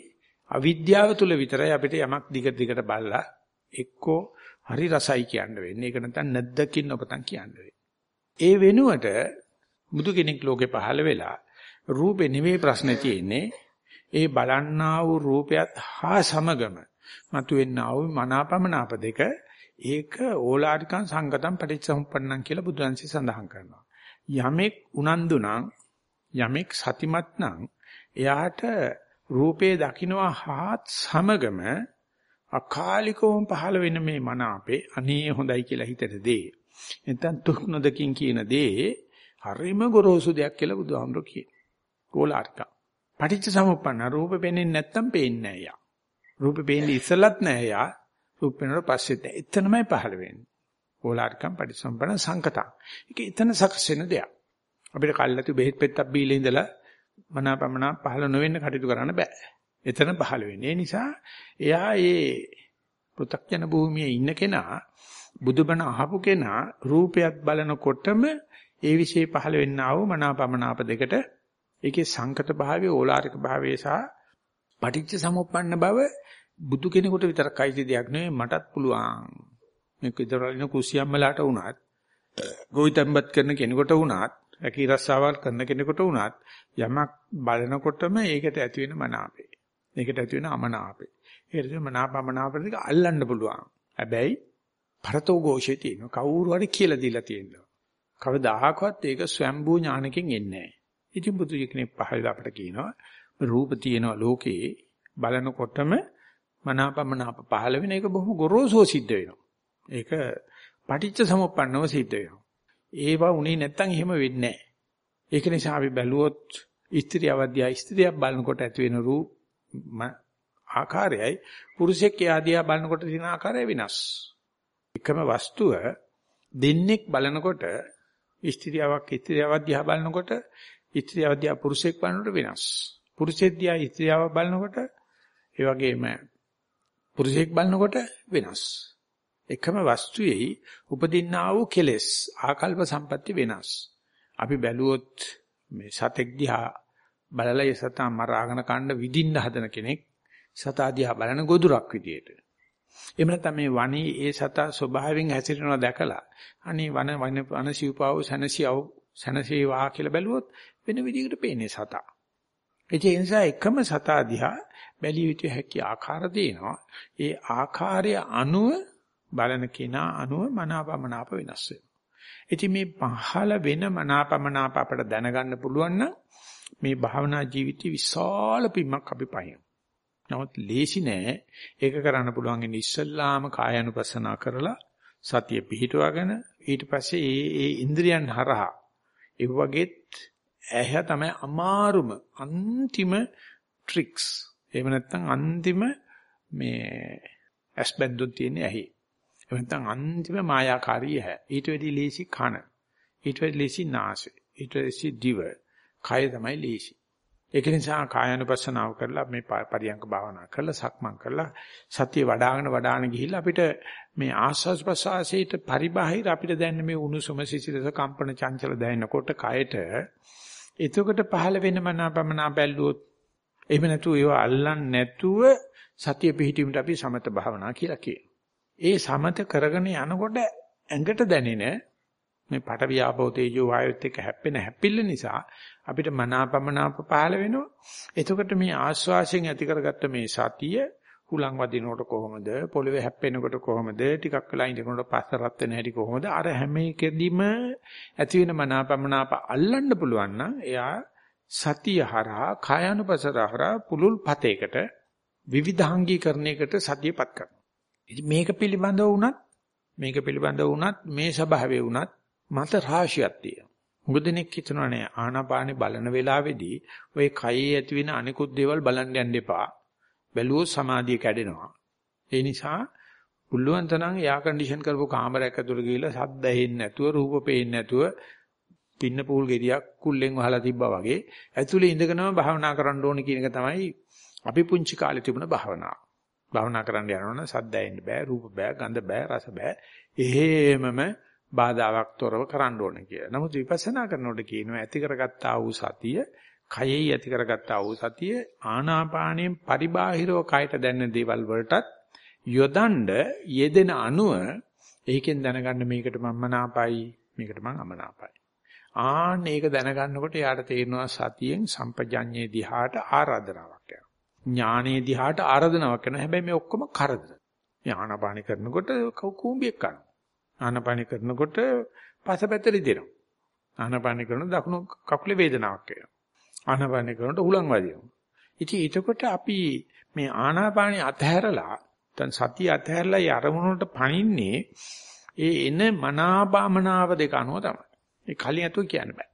අවිද්‍යාව තුල විතරයි අපිට යමක් දිග දිගට බලලා එක්කෝ හරි රසයි කියන්න වෙන්නේ. ඒක නැත්නම් නැද්දකින් ඔබතන් කියන්න වෙන්නේ. ඒ වෙනුවට බුදු කෙනෙක් ලෝකේ පහළ වෙලා රූපේ නෙමෙයි ප්‍රශ්නේ තියෙන්නේ. ඒ බලන්නා වූ රූපයත් හා සමගම මතුවෙන්නා වූ මනාපමනාප දෙක ඒක ඕලාරිකං සංගතම් පටිච්චසමුප්පන්නං කියලා බුදුන්සේ සඳහන් කරනවා. යමෙක් උනන්දු නම් යමෙක් සතිමත් නම් එයාට රූපේ දකින්නවා හාත් සමගම අකාලිකවම පහළ වෙන මේ මන අපේ අනේ හොඳයි කියලා හිතට දේ. නැත්නම් දුක් නොදකින් කියන දේ හරිම ගොරෝසු දෙයක් කියලා බුදුහාමුදුරු කියනවා. කෝලාරික. පටිච්ච සමුප්පන්න රූප පෙනෙන්නේ නැත්නම් පේන්නේ නැහැ යා. රූප පේන්නේ ඉස්සලත් නැහැ යා. රූප පෙනෙනකොට පස්සෙත් එතනමයි පහළ වෙන්නේ. කෝලාරිකම් පටිච්චසමුප්පන්න සංකතං. ඒක එතන සකස් වෙන දෙයක්. අපිට කල්ලාතු බෙහෙත් පෙත්තක් බීලා ඉඳලා මනාපමනා පහළ නොවෙන්න කටයුතු කරන්න බෑ. එතන පහළ වෙන්නේ. ඒ නිසා එයා ඒ පෘථග්ජන භූමියේ ඉන්න කෙනා බුදුබණ අහපු කෙනා රූපයත් බලනකොටම ඒ વિશે පහළ වෙන්නා වූ මනාපමනාප දෙකට ඒකේ සංකත භාවයේ ඕලාරික භාවයේ සහ පටිච්ච සමුප්පන්න බව බුදු කෙනෙකුට විතරක් අයිති දෙයක් නෙවෙයි මටත් පුළුවන්. මේක විතරලින කුසියම්මලාට වුණත් ගෝවිතම්බත් කරන කෙනෙකුට වුණත් රැකී රස්සාවල් කරන කෙනෙකුට වුණත් යමක් බලනකොටම ඒකට ඇති වෙන මනාපේ. ඒකට ඇති වෙන අමනාපේ. ඒකට මනාපමනාප දෙක අල්ලන්න පුළුවන්. හැබැයි පරතෝ ഘോഷේ තියෙනවා. කවුරු හරි කියලා දීලා තියෙනවා. කවදාහකවත් ඒක ස්වයම්බූ ඥානකින් එන්නේ නැහැ. ඉතින් බුදු කෙනෙක් පහළ අපට කියනවා රූප තියෙනවා ලෝකේ බලනකොටම මනාපමනාප පහළ වෙන එක බොහොම ගොරෝසුව සිද්ධ වෙනවා. ඒක පටිච්ච සමුප්පන්නව සිද්ධ වෙනවා. ඒවා උනේ නැත්තම් එහෙම වෙන්නේ නැහැ. ඒක නිසා අපි බැලුවොත් ස්ත්‍රිය අවධ්‍යා ස්ත්‍රියක් බලනකොට ඇති වෙන රූප ආකාරයයි පුරුෂයෙක් ආදියා බලනකොට තියෙන ආකාරය වෙනස්. එකම වස්තුව දෙන්නෙක් බලනකොට ස්ත්‍රියාවක් ස්ත්‍රියාවක් දිහා බලනකොට ස්ත්‍රියාව දිහා පුරුෂයෙක් බලනකොට වෙනස්. පුරුෂයෙක් දිහා ස්ත්‍රියාව බලනකොට ඒ වගේම පුරුෂයෙක් බලනකොට වෙනස්. එකම වස්තුවේයි උපදින්නා වූ කෙලෙස් ආකල්ප සම්පatti වෙනස්. අපි බැලුවොත් මේ සතෙක් දිහා බලලා ඒ සතා මරාගෙන කන්න විදින්න හදන කෙනෙක් සතා දිහා බලන ගොදුරක් විදියට. එහෙම නැත්නම් මේ වනේ ඒ සතා ස්වභාවයෙන් හැසිරෙනවා දැකලා අනේ වන වන අනසිව්පාව සනසියව සනසේවා කියලා බැලුවොත් වෙන විදිහකට පේන්නේ සතා. ඒ නිසා එකම සතා දිහා බැලිය යුතු හැකි ආකාර දෙනවා. ඒ ආකාරය අනුව බලන කෙනා අනුව මනාපමනාප වෙනස් වෙනවා. ඉතින් මේ පහළ වෙන මනාපමනාප අපට දැනගන්න පුළුවන් නම් මේ භාවනා ජීවිතي විශාල පිම්මක් අපි පයින්. නමුත් ලේසි නෑ. ඒක කරන්න පුළුවන් ඉන්නේ ඉස්සල්ලාම කායानुපස්සනා කරලා සතිය පිහිටුවාගෙන ඊට පස්සේ ඒ ඒ ඉන්ද්‍රියන් හරහා ඒ වගේත් ඇහැ තමයි අමාරුම අන්තිම ට්‍රික්ස්. එහෙම නැත්නම් අන්තිම මේ ඇස්බැද්දොත් තියෙන්නේ ඇහි. එහෙම නැත්නම් අන්තිම මායාකාරී ඇහැ. ඊට වැඩි ලේසි කන. ඊට වැඩි ලේසි නාසය. ඊට වැඩි දිව. කය තමයි ලීසි. ඒක නිසා කායानुපස්සනාව කරලා මේ පරියංග භාවනා කරලා සක්මන් කරලා සතිය වඩාගෙන වඩාගෙන ගිහිල්ලා අපිට මේ ආස්වාස් ප්‍රසආසයට පරිබාහිර අපිට දැන් මේ උණුසුම සිසිලස කම්පන චංචල දැනෙනකොට කයට එතකොට පහළ වෙන මනාපමනා බැල්ලුවොත් එහෙම නැතුව ඒව අල්ලන්නේ නැතුව සතිය පිහිටීමට අපි සමත භාවනා කියලා කියනවා. ඒ සමත කරගෙන යනකොට ඇඟට දැනෙන මේ පට වියාපෝ තේජෝ වායුත් එක්ක හැප්පෙන හැපිල්ල නිසා අපිට මනාපමනාප පහළ වෙනවා. එතකොට මේ ආස්වාසයෙන් ඇති කරගත්ත මේ සතිය හුලං වදිනකොට කොහොමද පොළවේ හැප්පෙනකොට කොහොමද ටිකක් වෙලා ඉඳනකොට පස්ස රත් වෙන හැටි කොහොමද අර හැම එකෙදිම ඇති වෙන මනාපමනාප අල්ලන්න පුළුවන් නම් එයා සතිය හරහා කායानुපසර හරහා පුලුල් පතේකට විවිධාංගීකරණයකට සතියපත් කරනවා. ඉතින් මේක පිළිබඳව වුණත් මේක පිළිබඳව වුණත් මේ ස්වභාවය වුණත් මත රාශියක් තියෙනවා. මොකද දෙනෙක් හිතනවානේ ආනාපානෙ බලන වෙලාවේදී ඔය කයේ ඇති වෙන අනිකුත් දේවල් බලන්න යන්න එපා. බැලුවොත් සමාධිය කැඩෙනවා. ඒ නිසා පුළුවන් තරම් එයා කන්ඩිෂන් කරපු කාමරයක් ඇතුළට ගිහිල්ලා සද්ද ඇහෙන්නේ නැතුව රූප පේන්නේ නැතුව පින්න පූල් ගෙඩියක් කුල්ලෙන් වහලා තිබ්බා වගේ ඇතුළේ ඉඳගෙනම භාවනා කරන්න ඕනේ කියන එක තමයි අපි පුංචි කාලේ තිබුණ භාවනාව. භාවනා කරන්න යනවනම් සද්ද ඇහෙන්න බෑ, රූප බෑ, ගන්ධ බෑ, රස බෑ. එහෙමම බාධාවක් තොරව කරන්න ඕනේ කියලා. නමුත් විපස්සනා කරනකොට කියනවා ඇති කරගත්තා වූ සතිය, කයෙහි ඇති කරගත්තා වූ සතිය ආනාපාණයෙන් පරිබාහිරව කයට දැනෙන දේවල් වලටත් යොදඬ යෙදෙන අණුව ඒකෙන් දැනගන්න මේකට මම මනාපයි, මේකට මම අමනාපයි. ආන්න ඒක දැනගන්නකොට යාට තේරෙනවා සතියෙන් සම්පජඤ්ඤේ දිහාට ආරාධනාවක් යනවා. ඥානේ දිහාට ආරාධනාවක් කරනවා. හැබැයි මේ ඔක්කොම කරදර. ආනාපාන කරනකොට කූඹියක් කරනවා. ආනාපාන කරනකොට පසපැතලි දෙනවා. ආනාපාන කරන දකුණු කකුලේ වේදනාවක් එනවා. ආනාපාන කරනකොට උලන් වදිනවා. ඉතින් එතකොට අපි මේ ආනාපානිය අතහැරලා දැන් සතිය අතහැරලා ඒ අරමුණට පණින්නේ ඒ එන මනාපමනාව දෙක අනුව තමයි. ඒ කලින් අතුව කියන්න බෑ.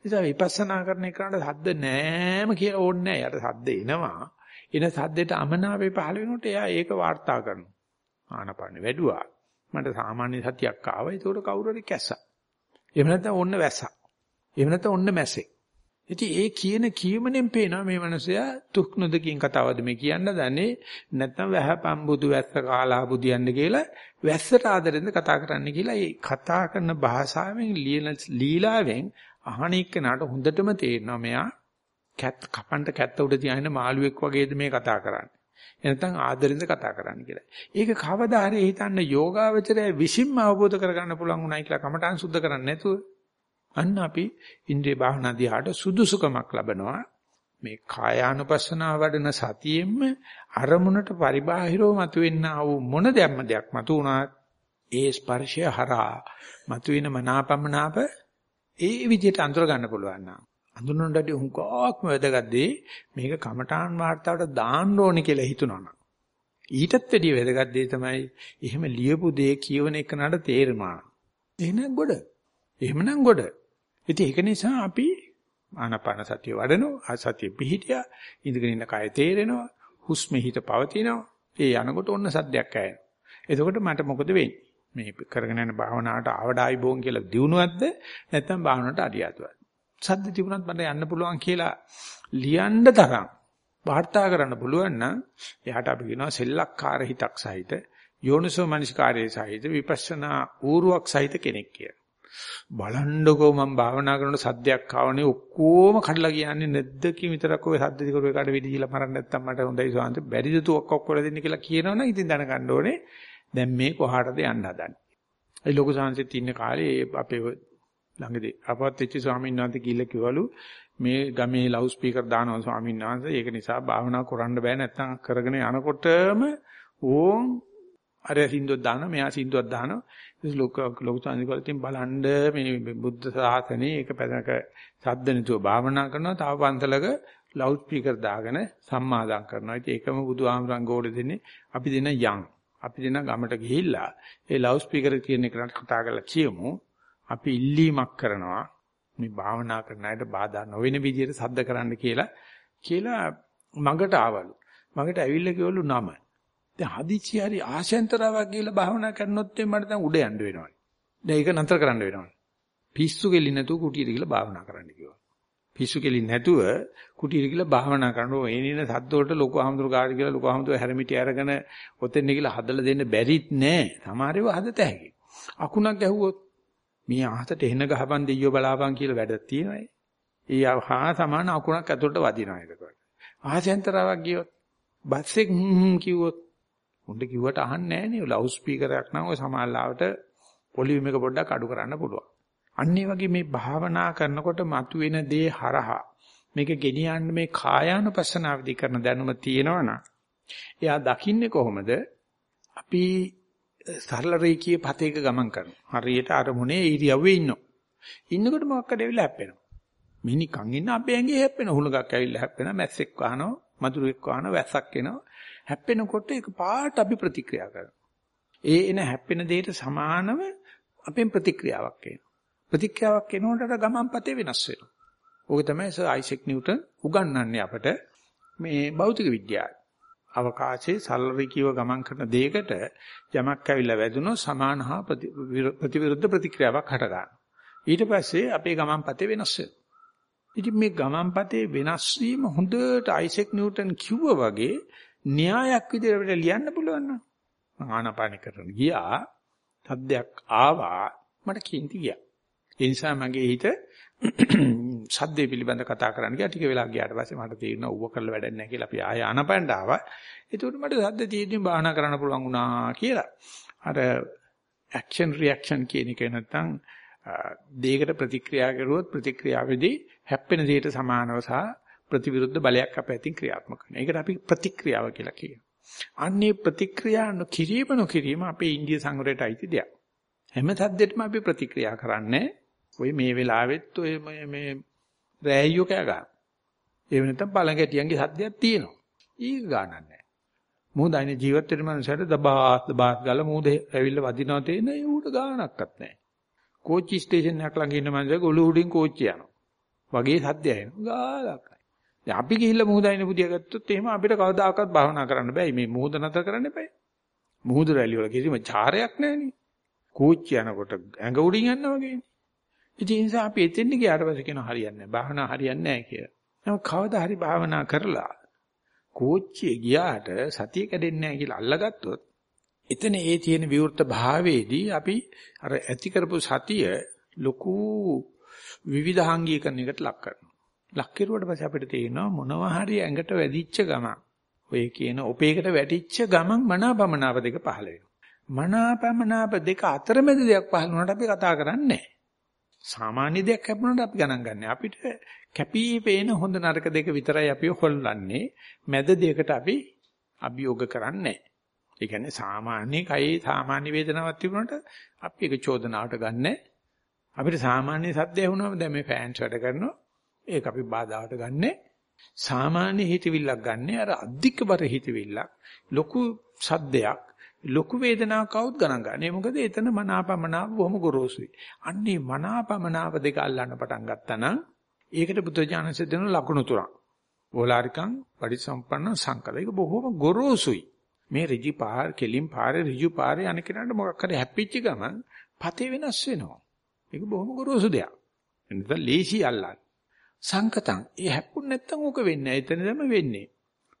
නිසා විපස්සනා කරන එකට සද්ද නෑම කියලා ඕනේ නෑ. යට සද්ද එනවා. එන සද්දෙට අමනාපේ පහළ වෙනකොට එයා ඒක වාර්තා කරනවා. ආනපන වැඩුවා. මට සාමාන්‍ය සතියක් ආවා. ඒකට කවුරු හරි කැස්සා. එහෙම නැත්නම් ඔන්න වැස්සා. එහෙම නැත්නම් ඔන්න මැස්සේ. ඉතින් ඒ කියන කීමනෙන් පේනවා මේ මනුස්සයා තුක් නොදකින් කතාවද මේ කියන්න දන්නේ නැත්නම් වැහපම් බුදු වැස්ස කාලා බුදියන්න කියලා වැස්සට ආදරෙන්ද කතා කරන්න කියලා ඒ කතා කරන භාෂාවෙන් ලීලාවෙන් අහන එක්කනට හොඳටම තේරෙනවා මෙයා කැත් කපන්ට කැත්ත උඩ තියාගෙන මාළුවෙක් වගේද මේ කතා කරන්නේ. එනතන් ආදරෙන්ද කතා කරන්න කියලා. ඒක කවදා හරි හිතන්න යෝගාවචරය විසින්ම අවබෝධ කරගන්න පුළුවන් උනායි කියලා කමඨාන් සුද්ධ කරන්නේ නැතුව අන්න අපි ඉන්ද්‍රිය භාවනා දිහාට සුදුසුකමක් ලබනවා. මේ කායානුපස්සනාව වඩන සතියෙම අරමුණට පරිබාහිරව මතුවෙනා වූ මොන දෙයක්ම දෙයක් මතු වුණා ඒ ස්පර්ශය හරහා මතුවෙන මනාපමනාප ඒ විදිහට අඳුර ගන්න පුළුවන් නම් අඳුනනට හුඟක්ම වැදගත් දේ මේක කමඨාන් වාර්තාවට දාන්න ඕනේ කියලා හිතනවනම් ඊටත් වැඩිය වැදගත් දේ තමයි එහෙම ලියපු දේ කියවන එක නඩ තේරෙනවා එහෙනම් ගොඩ. එහෙමනම් ගොඩ. ඉතින් ඒක නිසා අපි ආනාපාන සතිය වඩනවා සතිය පිහිටියා ඉඳගෙන ඉන්න කය තේරෙනවා හුස්මේ හිත පවතිනවා ඒ යනකොට ඔන්න සද්දයක් ඇහෙනවා. එතකොට මට මොකද වෙන්නේ? මේ කරගෙන යන භාවනාවට ආවඩායි බෝන් කියලා දිනුවක්ද නැත්නම් භාවනාවට අරියාතුවක්ද සද්ද තිබුණත් මට යන්න පුළුවන් කියලා ලියන්න තරම් වාර්තා කරන්න පුළුවන් නම් එයාට අපි කියනවා සෙල්ලක්කාර හිතක් සහිත යෝනිසෝ මනසිකාරයේ සහිත විපස්සනා ඌරුවක් සහිත කෙනෙක් කියලා. බලන්නකෝ මම භාවනා කරන සද්දයක් ආවනේ ඔක්කොම කඩලා කියන්නේ නැද්ද කි විතරක් ඔය සද්ද දිකර එකට වෙඩිහිලා මරන්න නැත්තම් මට හොඳයි සාන්ත බැරිද තු ඔක්කොක් කරලා දෙන්න කියලා කියනවනම් ඉතින් දැනගන්න ඕනේ දැන් මේ කොහාටද යන්න හදන්නේ. ඒ ලොකු සාංශෙත් ඉන්න කාලේ අපේ ළඟදී. අපවත් වෙච්ච ස්වාමීන් වහන්සේ කිව්ල කිවලු මේ ගමේ ලවුඩ් ස්පීකර් දානවා ස්වාමීන් වහන්සේ. ඒක නිසා භාවනා කරන්න බෑ නැත්තම් කරගෙන යනකොටම ඕම් අර සින්දුවක් දානවා මෙහා සින්දුවක් දානවා. ලොකු ලොකු සංකල්පයෙන් බලන්න මේ බුද්ධ ශාසනයේ එක පැනක සද්ද නැතුව භාවනා කරනවා. තව පන්සලක ලවුඩ් ස්පීකර් දාගෙන සම්මාදම් කරනවා. ඉතින් ඒකම බුදුහාමරං ගෝඩ දෙන්නේ අපි දෙන යන් අපි දෙන ගමට ගිහිල්ලා ඒ ලවුඩ් ස්පීකර් කියන එකට කතා කරලා කියමු. අපි ඉල්ලීමක් කරනවා මේ භාවනා කරන අයට බාධා නොවන විදිහට සද්ද කරන්න කියලා කියලා මගට ආවලු. මගට ඇවිල්ලා කිව්වලු නම. දැන් හදිච්චි හරි ආශෙන්තරාවක් ගිහලා භාවනා කරනොත් මට දැන් උඩ යන්න වෙනවා. දැන් ඒක නතර කරන්න වෙනවා. පිස්සු කෙලි නැතුව කුටියට ගිහලා භාවනා කරන්න කිව්වා. පිස්සු කෙලි නැතුව කුටියට ගිහලා භාවනා කරනවා. ඒ නින සද්ද වලට ලොකු අහමුදුර කාර්ය කියලා ලොකු අහමුදුර හැරමිටි අරගෙන ඔතෙන් ගිහලා හදලා දෙන්න බැරිත් නෑ. සමහරව හදත හැකි. අකුණක් ඇහුවොත් මේ අහසට එන ගහපන් දෙයියෝ බලාපන් කියලා වැඩක් තියෙනවායි. ඒ හා සමාන අකුණක් ඇතුළට වදිනවා ඒකට. ආසෙන්තරාවක් ගියොත් බස් එක හ්ම් කිව්වොත් උන්ට කිව්වට අහන්නේ නැහැ නේ. ලවුඩ් ස්පීකරයක් නම් ඔය සමාල්ලාවට වොලියුම් එක පොඩ්ඩක් අඩු කරන්න පුළුවන්. අන්න වගේ මේ භාවනා කරනකොට මතුවෙන දේ හරහා මේක ගෙනියන්න මේ කායානුපස්සනාවදී කරන දැනුම තියෙනවනම් එයා දකින්නේ කොහොමද? අපි සරල රේඛීය පතේක ගමන් කරනවා. හරියට අරමුණේ ඉරියව්වේ ඉන්නවා. ඉන්නකොට මොකක්ද ඇවිල්ලා හැප්පෙනවා. මේ නිකන් ඉන්න අපේ ඇඟේ හැප්පෙනවා. හුලඟක් ඇවිල්ලා හැප්පෙනවා. මැස්සෙක් වහනවා. මදුරුවෙක් වහනවා. වැස්සක් එනවා. හැප්පෙනකොට ඒක පාට අපි ප්‍රතික්‍රියා කරනවා. ඒ එන හැප්පෙන දෙයට සමානව අපෙන් ප්‍රතික්‍රියාවක් එනවා. ප්‍රතික්‍රියාවක් එනකොට ගමන්පතේ වෙනස් වෙනවා. ඕක තමයි සර් අයිසෙක් නිව්ටන් උගන්වන්නේ අපට මේ භෞතික විද්‍යාව. අවකාශයේ සල්රිකීව ගමන් කරන දෙයකට යමක් ඇවිල්ලා වැදුනොත් සමාන හා ප්‍රතිවිරුද්ධ ප්‍රතික්‍රියාවක් හට ගන්නවා. ඊට පස්සේ අපේ ගමන්පතේ වෙනස් වෙනවා. ඉතින් මේ ගමන්පතේ වෙනස් වීම හොඳට අයිසෙක් නිව්ටන් කිව්වා වගේ න්‍යායක් විදිහට අපිට ලියන්න පුළුවන් නම් ආනාපාන කරන ගියා සද්දයක් ආවා මට කීන්ති ගියා. ඒ නිසා මගේ හිත සද්දේ පිළිබඳ කතා කරන්න ගියා ටික වෙලා ගියාට පස්සේ මට තේරෙනවා ඌව කරලා වැඩක් නැහැ කියලා අපි ආය ආනපනට ආවා. ඒකට මට සද්ද තියෙද්දිම භාවනා කරන්න පුළුවන් වුණා කියලා. අර ඇක්ෂන් රියැක්ෂන් කියන එක නැත්තම් දෙයකට ප්‍රතික්‍රියා කරුවොත් ප්‍රතික්‍රියාවේදී හැප්පෙන දෙයට සමානව සහ ප්‍රතිවිරුද්ධ බලයක් අප ඇතින් ක්‍රියාත්මක වෙනවා. ඒකට අපි ප්‍රතික්‍රියාව කියලා කියනවා. අන්නේ ප්‍රතික්‍රියා නොකිරීම නොකිරීම අපේ ඉන්දිය සංවරයට අයිති දෙයක්. හැම සද්දෙටම අපි ප්‍රතික්‍රියා කරන්නේ ඔය මේ වෙලාවෙත් ඔය මේ රෑයියෝ කෑ ගන්න. එහෙම නැත්නම් පළඟැටියන්ගේ සද්දයක් තියෙනවා. ඊක ගන්නක් නැහැ. මොහොතයිනේ ජීවත් වෙන මනුස්සයට දබාස් දබාස් ගාලා මොහොත ඇවිල්ලා වදිනවා තේන ඒ ඌට ගානක්වත් නැහැ. කෝච්චි ස්ටේෂන් එකක් ළඟ ඉන්න මනුස්සයා ගොළු උඩින් කෝච්චිය යනවා. වගේ සද්දය එනවා. ගාලක්. දැන් අපි ගිහිල්ලා මොහොතයිනේ පුදිය ගත්තොත් එහෙම අපිට කවදාකවත් භාවනා කරන්න බෑ. මේ මොහොත නතර කරන්න එපා. මොහොත රැලි වල කිසිම චාරයක් නැහැ නේ. කෝච්චිය යනකොට ඇඟ උඩින් යනවා වගේනේ. ඉතින් ඒ නිසා අපි එතෙන්ට ගියාට පස්සේ කියනවා හරියන්නේ නැහැ. භාවනා හරියන්නේ නැහැ කියලා. නමුත් කවදා හරි භාවනා කරලා කෝච්චියේ ගියාට සතිය කැඩෙන්නේ නැහැ කියලා අල්ලගත්තොත් එතන ඒ තියෙන විවෘත භාවයේදී අපි අර ඇති කරපු සතිය ලොකු විවිධාංගීකරණයකට ලක් කරනවා. ලක් කෙරුවට පස්සේ අපිට තේරෙනවා මොනවා හරි ඇඟට වැදිච්ච ගමන් ඔය කියන ඔපේකට වැටිච්ච ගමන් මනාපමනාප දෙක පහළ වෙනවා. මනාපමනාප දෙක අතරමැද දෙයක් පහළ වුණාට අපි කතා කරන්නේ නැහැ. සාමාන්‍ය දෙයක් හැපුණාට අපි ගණන් ගන්න. අපිට කැපී පේන හොඳ නරක දෙක විතරයි අපි හොල්ලන්නේ. මැද දෙයකට අපි අභියෝග කරන්නේ ඒ කියන්නේ සාමාන්‍ය කයේ සාමාන්‍ය වේදනාවක් තිබුණාට අපි ඒක චෝදනාවට ගන්නෑ. අපිට සාමාන්‍ය සද්දය වුණාම දැන් මේ ෆෑන්ස් වැඩ කරනවා. ඒක අපි බාධාවට ගන්නෑ. සාමාන්‍ය හිතවිල්ලක් ගන්න අර අධික බර හිතවිල්ලක් ලොකු සද්දයක් ලොකු වේදනාවක් આવුත් ගණන් ගන්න. ඒ මොකද එතන මනාපමනාප බොහොම ගොරෝසුයි. අන්නේ මනාපමනාප දෙක අල්ලන්න පටන් ගත්තා නම් ඒකට බුද්ධ දෙන ලකුණු තුනක්. ඕලාරිකං පරිසම්පන්න සංකල. ඒක බොහොම ගොරෝසුයි. මේ ඍජු පාර කෙලින් පාරේ ඍජු පාරේ අන කෙනාට මොකක් හරි හැප්පිච්ච ගමන් පතේ වෙනස් වෙනවා. ඒක බොහොම ගොරෝසු දෙයක්. එනිසා ලේසි අල්ලන්න. සංකතං. ඒ හැප්පුණ නැත්තම් ඕක වෙන්නේ නැහැ. එතනදම වෙන්නේ.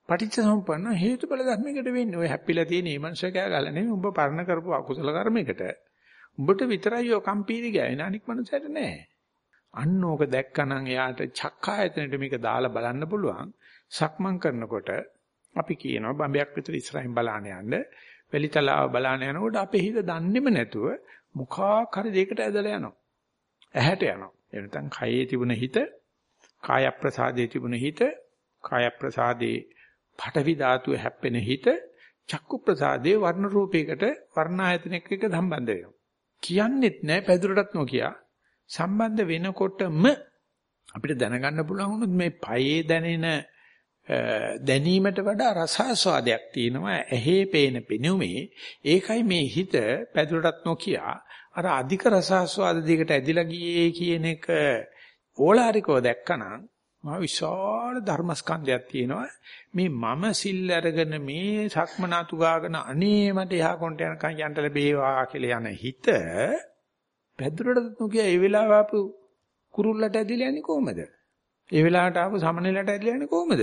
පටිච්චසමුප්පන්න හේතුඵල ධර්මයකට වෙන්නේ. ඔය හැප්පිලා තියෙන මේ මනුස්සය කෑගල නෙමෙයි. උඹ පරණ කරපු අකුසල කර්මයකට. උඹට විතරයි ඔය කම්පීරි ගෑවෙන අනික් මනුස්සයට නෑ. අන්න ඕක දැක්කනම් එයාට චක්කායතනෙට මේක දාලා බලන්න පුළුවන්. සක්මන් කරනකොට අපි කියනවා බම්බයක් විතර ඉස්සරහින් බලාන යන්න. වෙලිතලාව බලාන යනකොට අපේ හිත දන්නේම නැතුව මොකක් හරි දෙයකට ඇදලා යනවා. ඇහැට යනවා. එහෙම නැත්නම් කයේ තිබුණ හිත, කාය ප්‍රසාදයේ තිබුණ හිත, කාය ප්‍රසාදේ පඨවි ධාතුව හැප්පෙන හිත චක්කු ප්‍රසාදේ වර්ණ රූපයකට වර්ණායතනයක එක සම්බන්ධ වෙනවා. කියන්නෙත් නෑ පැදුරටත් නොකිය. සම්බන්ධ වෙනකොටම අපිට දැනගන්න පුළුවන් වුණොත් මේ පයේ දැනෙන දැනීමට වඩා රසාස්වාදයක් තියෙනවා ඇහි පේන පෙනුමේ ඒකයි මේ හිත පැදුරටත් නොකිය අර අධික රසාස්වාද දෙකට ඇදිලා ගියේ කියන එක ඕලාරිකව දැක්කනම් මහ විශාල ධර්මස්කන්ධයක් තියෙනවා. මේ මම සිල් අරගෙන මේ සක්මනාතු ගාගෙන අනේ මට එහා කොන්ට යනකම් යන්න ලැබේවා කියලා යන හිත පැදුරට නොකිය ඒ වෙලාව ආපු කුරුල්ලට ඇදිලා යන්නේ කොහමද? ඒ වෙලාවට ආපු සමනලට ඇදිලා යන්නේ කොහමද?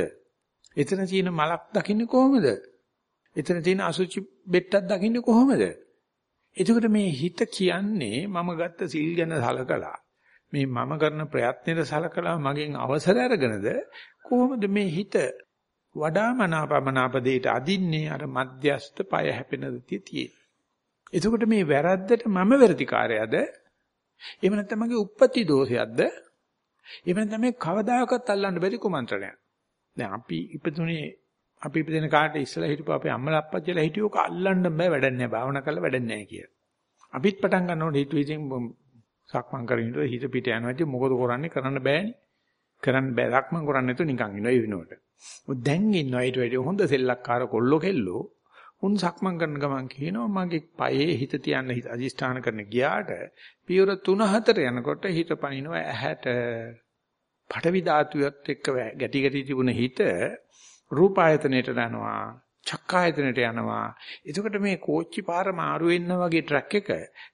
එතන තියෙන මලක් දකින්නේ කොහමද? එතන තියෙන අසුචි බෙට්ටක් දකින්නේ කොහමද? එතකොට මේ හිත කියන්නේ මම ගත්ත සිල් ගැන සලකලා මේ මම කරන ප්‍රයත්නෙට සලකලා මගෙන් අවසර අරගෙනද කොහොමද මේ හිත වඩා මනාපමනාප දෙයට අදින්නේ අර මධ්‍යස්ත පය හැපෙන දතිය තියෙන්නේ. එතකොට මේ වැරද්දට මම වර්තිකාරයද? එහෙම නැත්නම් මගේ උප්පත්ති දෝෂයක්ද? එහෙම නැත්නම් මේ කවදාකවත් අල්ලන්න බැරි කුමන්ත්‍රණයක්. දැන් අපි ඉපදුනේ අපි ඉපදෙන කාට ඉස්සලා හිටපු අපේ අම්මලා අප්පච්චිලා හිටියෝක අල්ලන්න බෑ වැඩක් නෑ භාවනා කරලා වැඩක් නෑ කියලා. අපිත් පටන් ගන්නකොට හිතුවේ ඉතින් සක්මන් කරගෙන ඉඳලා හිත පිට යනවා. ඉතින් මොකද කරන්නේ? කරන්න බෑනේ. කරන්න බෑ. සක්මන් කරන්නේ නැතුව නිකන් ඉනවා ඒ වෙනුවට. මොකද දැන් ඉන්නවා ඊට වැඩි හොඳ සෙල්ලක්කාර කොල්ලෝ කෙල්ලෝ උන් සක්මන් කරන ගමන් කියනවා මගේ පයේ හිත තියන්න හිත අදිෂ්ඨාන කරන ගියාට පියවර 3-4 යනකොට හිත පනිනවා ඇහැට පඨවි ධාතුවත් එක්ක ගැටි ගැටි තිබුණ හිත රූප ආයතනයට යනවා චක්කායතනයට යනවා. එතකොට මේ කෝච්චි පාර මාරු වෙන්න වගේ ට්‍රක් එක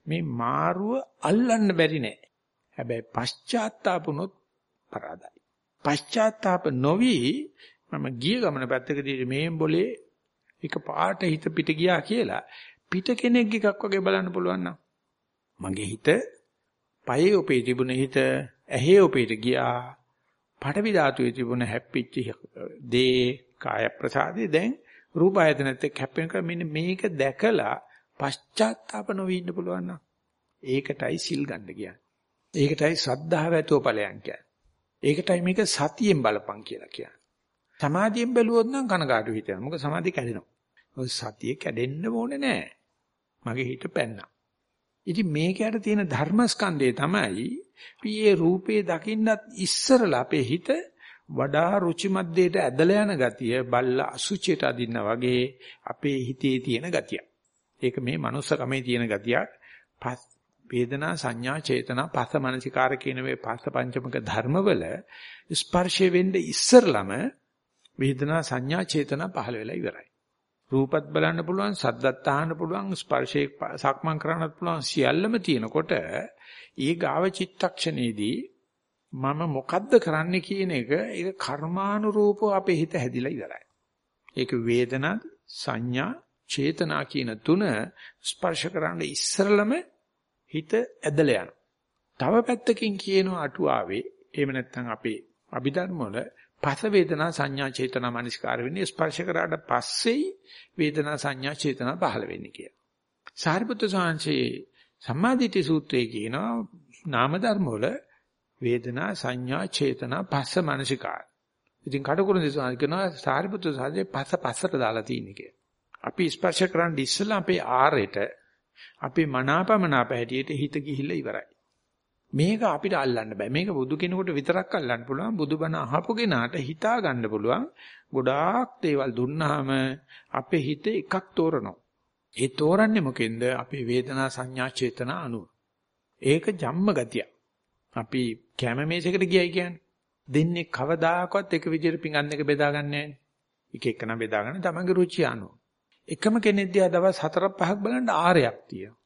මේ මාරුව අල්ලන්න බැරි නෑ. හැබැයි පශ්චාත්තාපුනොත් පරාදයි. පශ්චාත්තාප නොවි මම ගිය ගමන පැත්තකදී මේ බොලේ එක පාට හිත පිට ගියා කියලා පිට කෙනෙක් එකක් වගේ බලන්න පුළුවන් නම් මගේ හිත පයේ උපේ තිබුණ හිත ඇහි උපේට ගියා. පඨවි ධාතුවේ තිබුණ හැප්පිච්ච දේ කාය ප්‍රසාදේ දැන් රූප ආයතනෙත් එක්ක හැප්පෙන කර මෙන්න මේක දැකලා පශ්චාත්තාප නොවී ඉන්න පුළුවන් නම් ඒකටයි සිල් ගන්න කියන්නේ. ඒකටයි ශ්‍රද්ධාව ඇතුව ඵලයන් කියන්නේ. ඒකටයි මේක සතියෙන් බලපං කියලා කියන්නේ. සමාධියෙන් බැලුවොත් නම් කනගාටු හිතෙනවා. මොකද සමාධිය කැඩෙනවා. ඔය සතිය කැඩෙන්න ඕනේ නෑ. මගේ හිත පැන්නා. ඉතින් මේකයට තියෙන ධර්මස්කන්ධය තමයි පියේ රූපේ දකින්නත් ඉස්සරලා අපේ හිත වඩා රුචිමත් දෙයට ඇදලා යන ගතිය බල්ල අසුචියට අදින්න වගේ අපේ හිතේ තියෙන ගතිය. ඒක මේ manussකමේ තියෙන ගතියක්. වේදනා සංඥා චේතනා පස්ස මනසිකාර කියන මේ පස්ස පංචමක ධර්මවල ස්පර්ශය වෙන්නේ ඉස්සරලම වේදනා සංඥා චේතනා පහළ වෙලා ඉවරයි. රූපත් බලන්න පුළුවන්, සද්දත් අහන්න පුළුවන්, ස්පර්ශේ සක්මන් කරන්නත් පුළුවන් සියල්ලම තියෙනකොට ඊ ගාව චිත්තක්ෂණේදී මම මොකද්ද කරන්නේ කියන එක ඒක කර්මානුරූපව අපේ හිත හැදිලා ඉවරයි. ඒක වේදනා, සංඥා, චේතනා කියන තුන ස්පර්ශ කරන්න ඉස්සරළම හිත ඇදලා යනවා. තව පැත්තකින් කියනවා අටුවාවේ එහෙම නැත්නම් අපේ අභිධර්ම වල පස වේදනා සංඥා චේතනා මනස්කාර වෙන්නේ ස්පර්ශ කරාට පස්සෙයි වේදනා සංඥා චේතනා පහළ වෙන්නේ කියලා. සාරිපුත්‍ර සාංශේ සම්මාදිට්ඨි සූත්‍රයේ කියනවා නාම ධර්ම වල වේදනා සංඥා චේතනා පස්ස මනසිකාර. ඉතින් කටුකුරුන් දිසාන කියනවා සාරිපුත්‍ර සාංශේ පස්ස පස්සට දාලා තියෙන්නේ කියලා. අපි ස්පර්ශ කරන් ඉස්සලා අපේ ආරෙට අපේ මනාපමනාප හැටියට හිත ගිහිල්ලා ඉවරයි. මේක අපිට අල්ලන්න බෑ. මේක බුදු කෙනෙකුට විතරක් අල්ලන්න පුළුවන්. බුදුබණ අහපු කෙනාට හිතා ගන්න පුළුවන්. ගොඩාක් දේවල් දුන්නාම අපේ හිතේ එකක් තෝරනවා. ඒ තෝරන්නේ මොකෙන්ද? අපේ වේදනා සංඥා චේතනා අනුව. ඒක ජම්ම ගතිය. අපි කැම මේසයකට ගියයි කියන්නේ. දෙන්නේ කවදාකවත් එක විදිහට පිඟන් එක බෙදා ගන්න නැහැ. එක එකන බෙදා ගන්න තමන්ගේ රුචිය අනුව. එකම කෙනෙක් දිහා දවස් 4ක් 5ක් බලන්න ආරයක් තියෙනවා.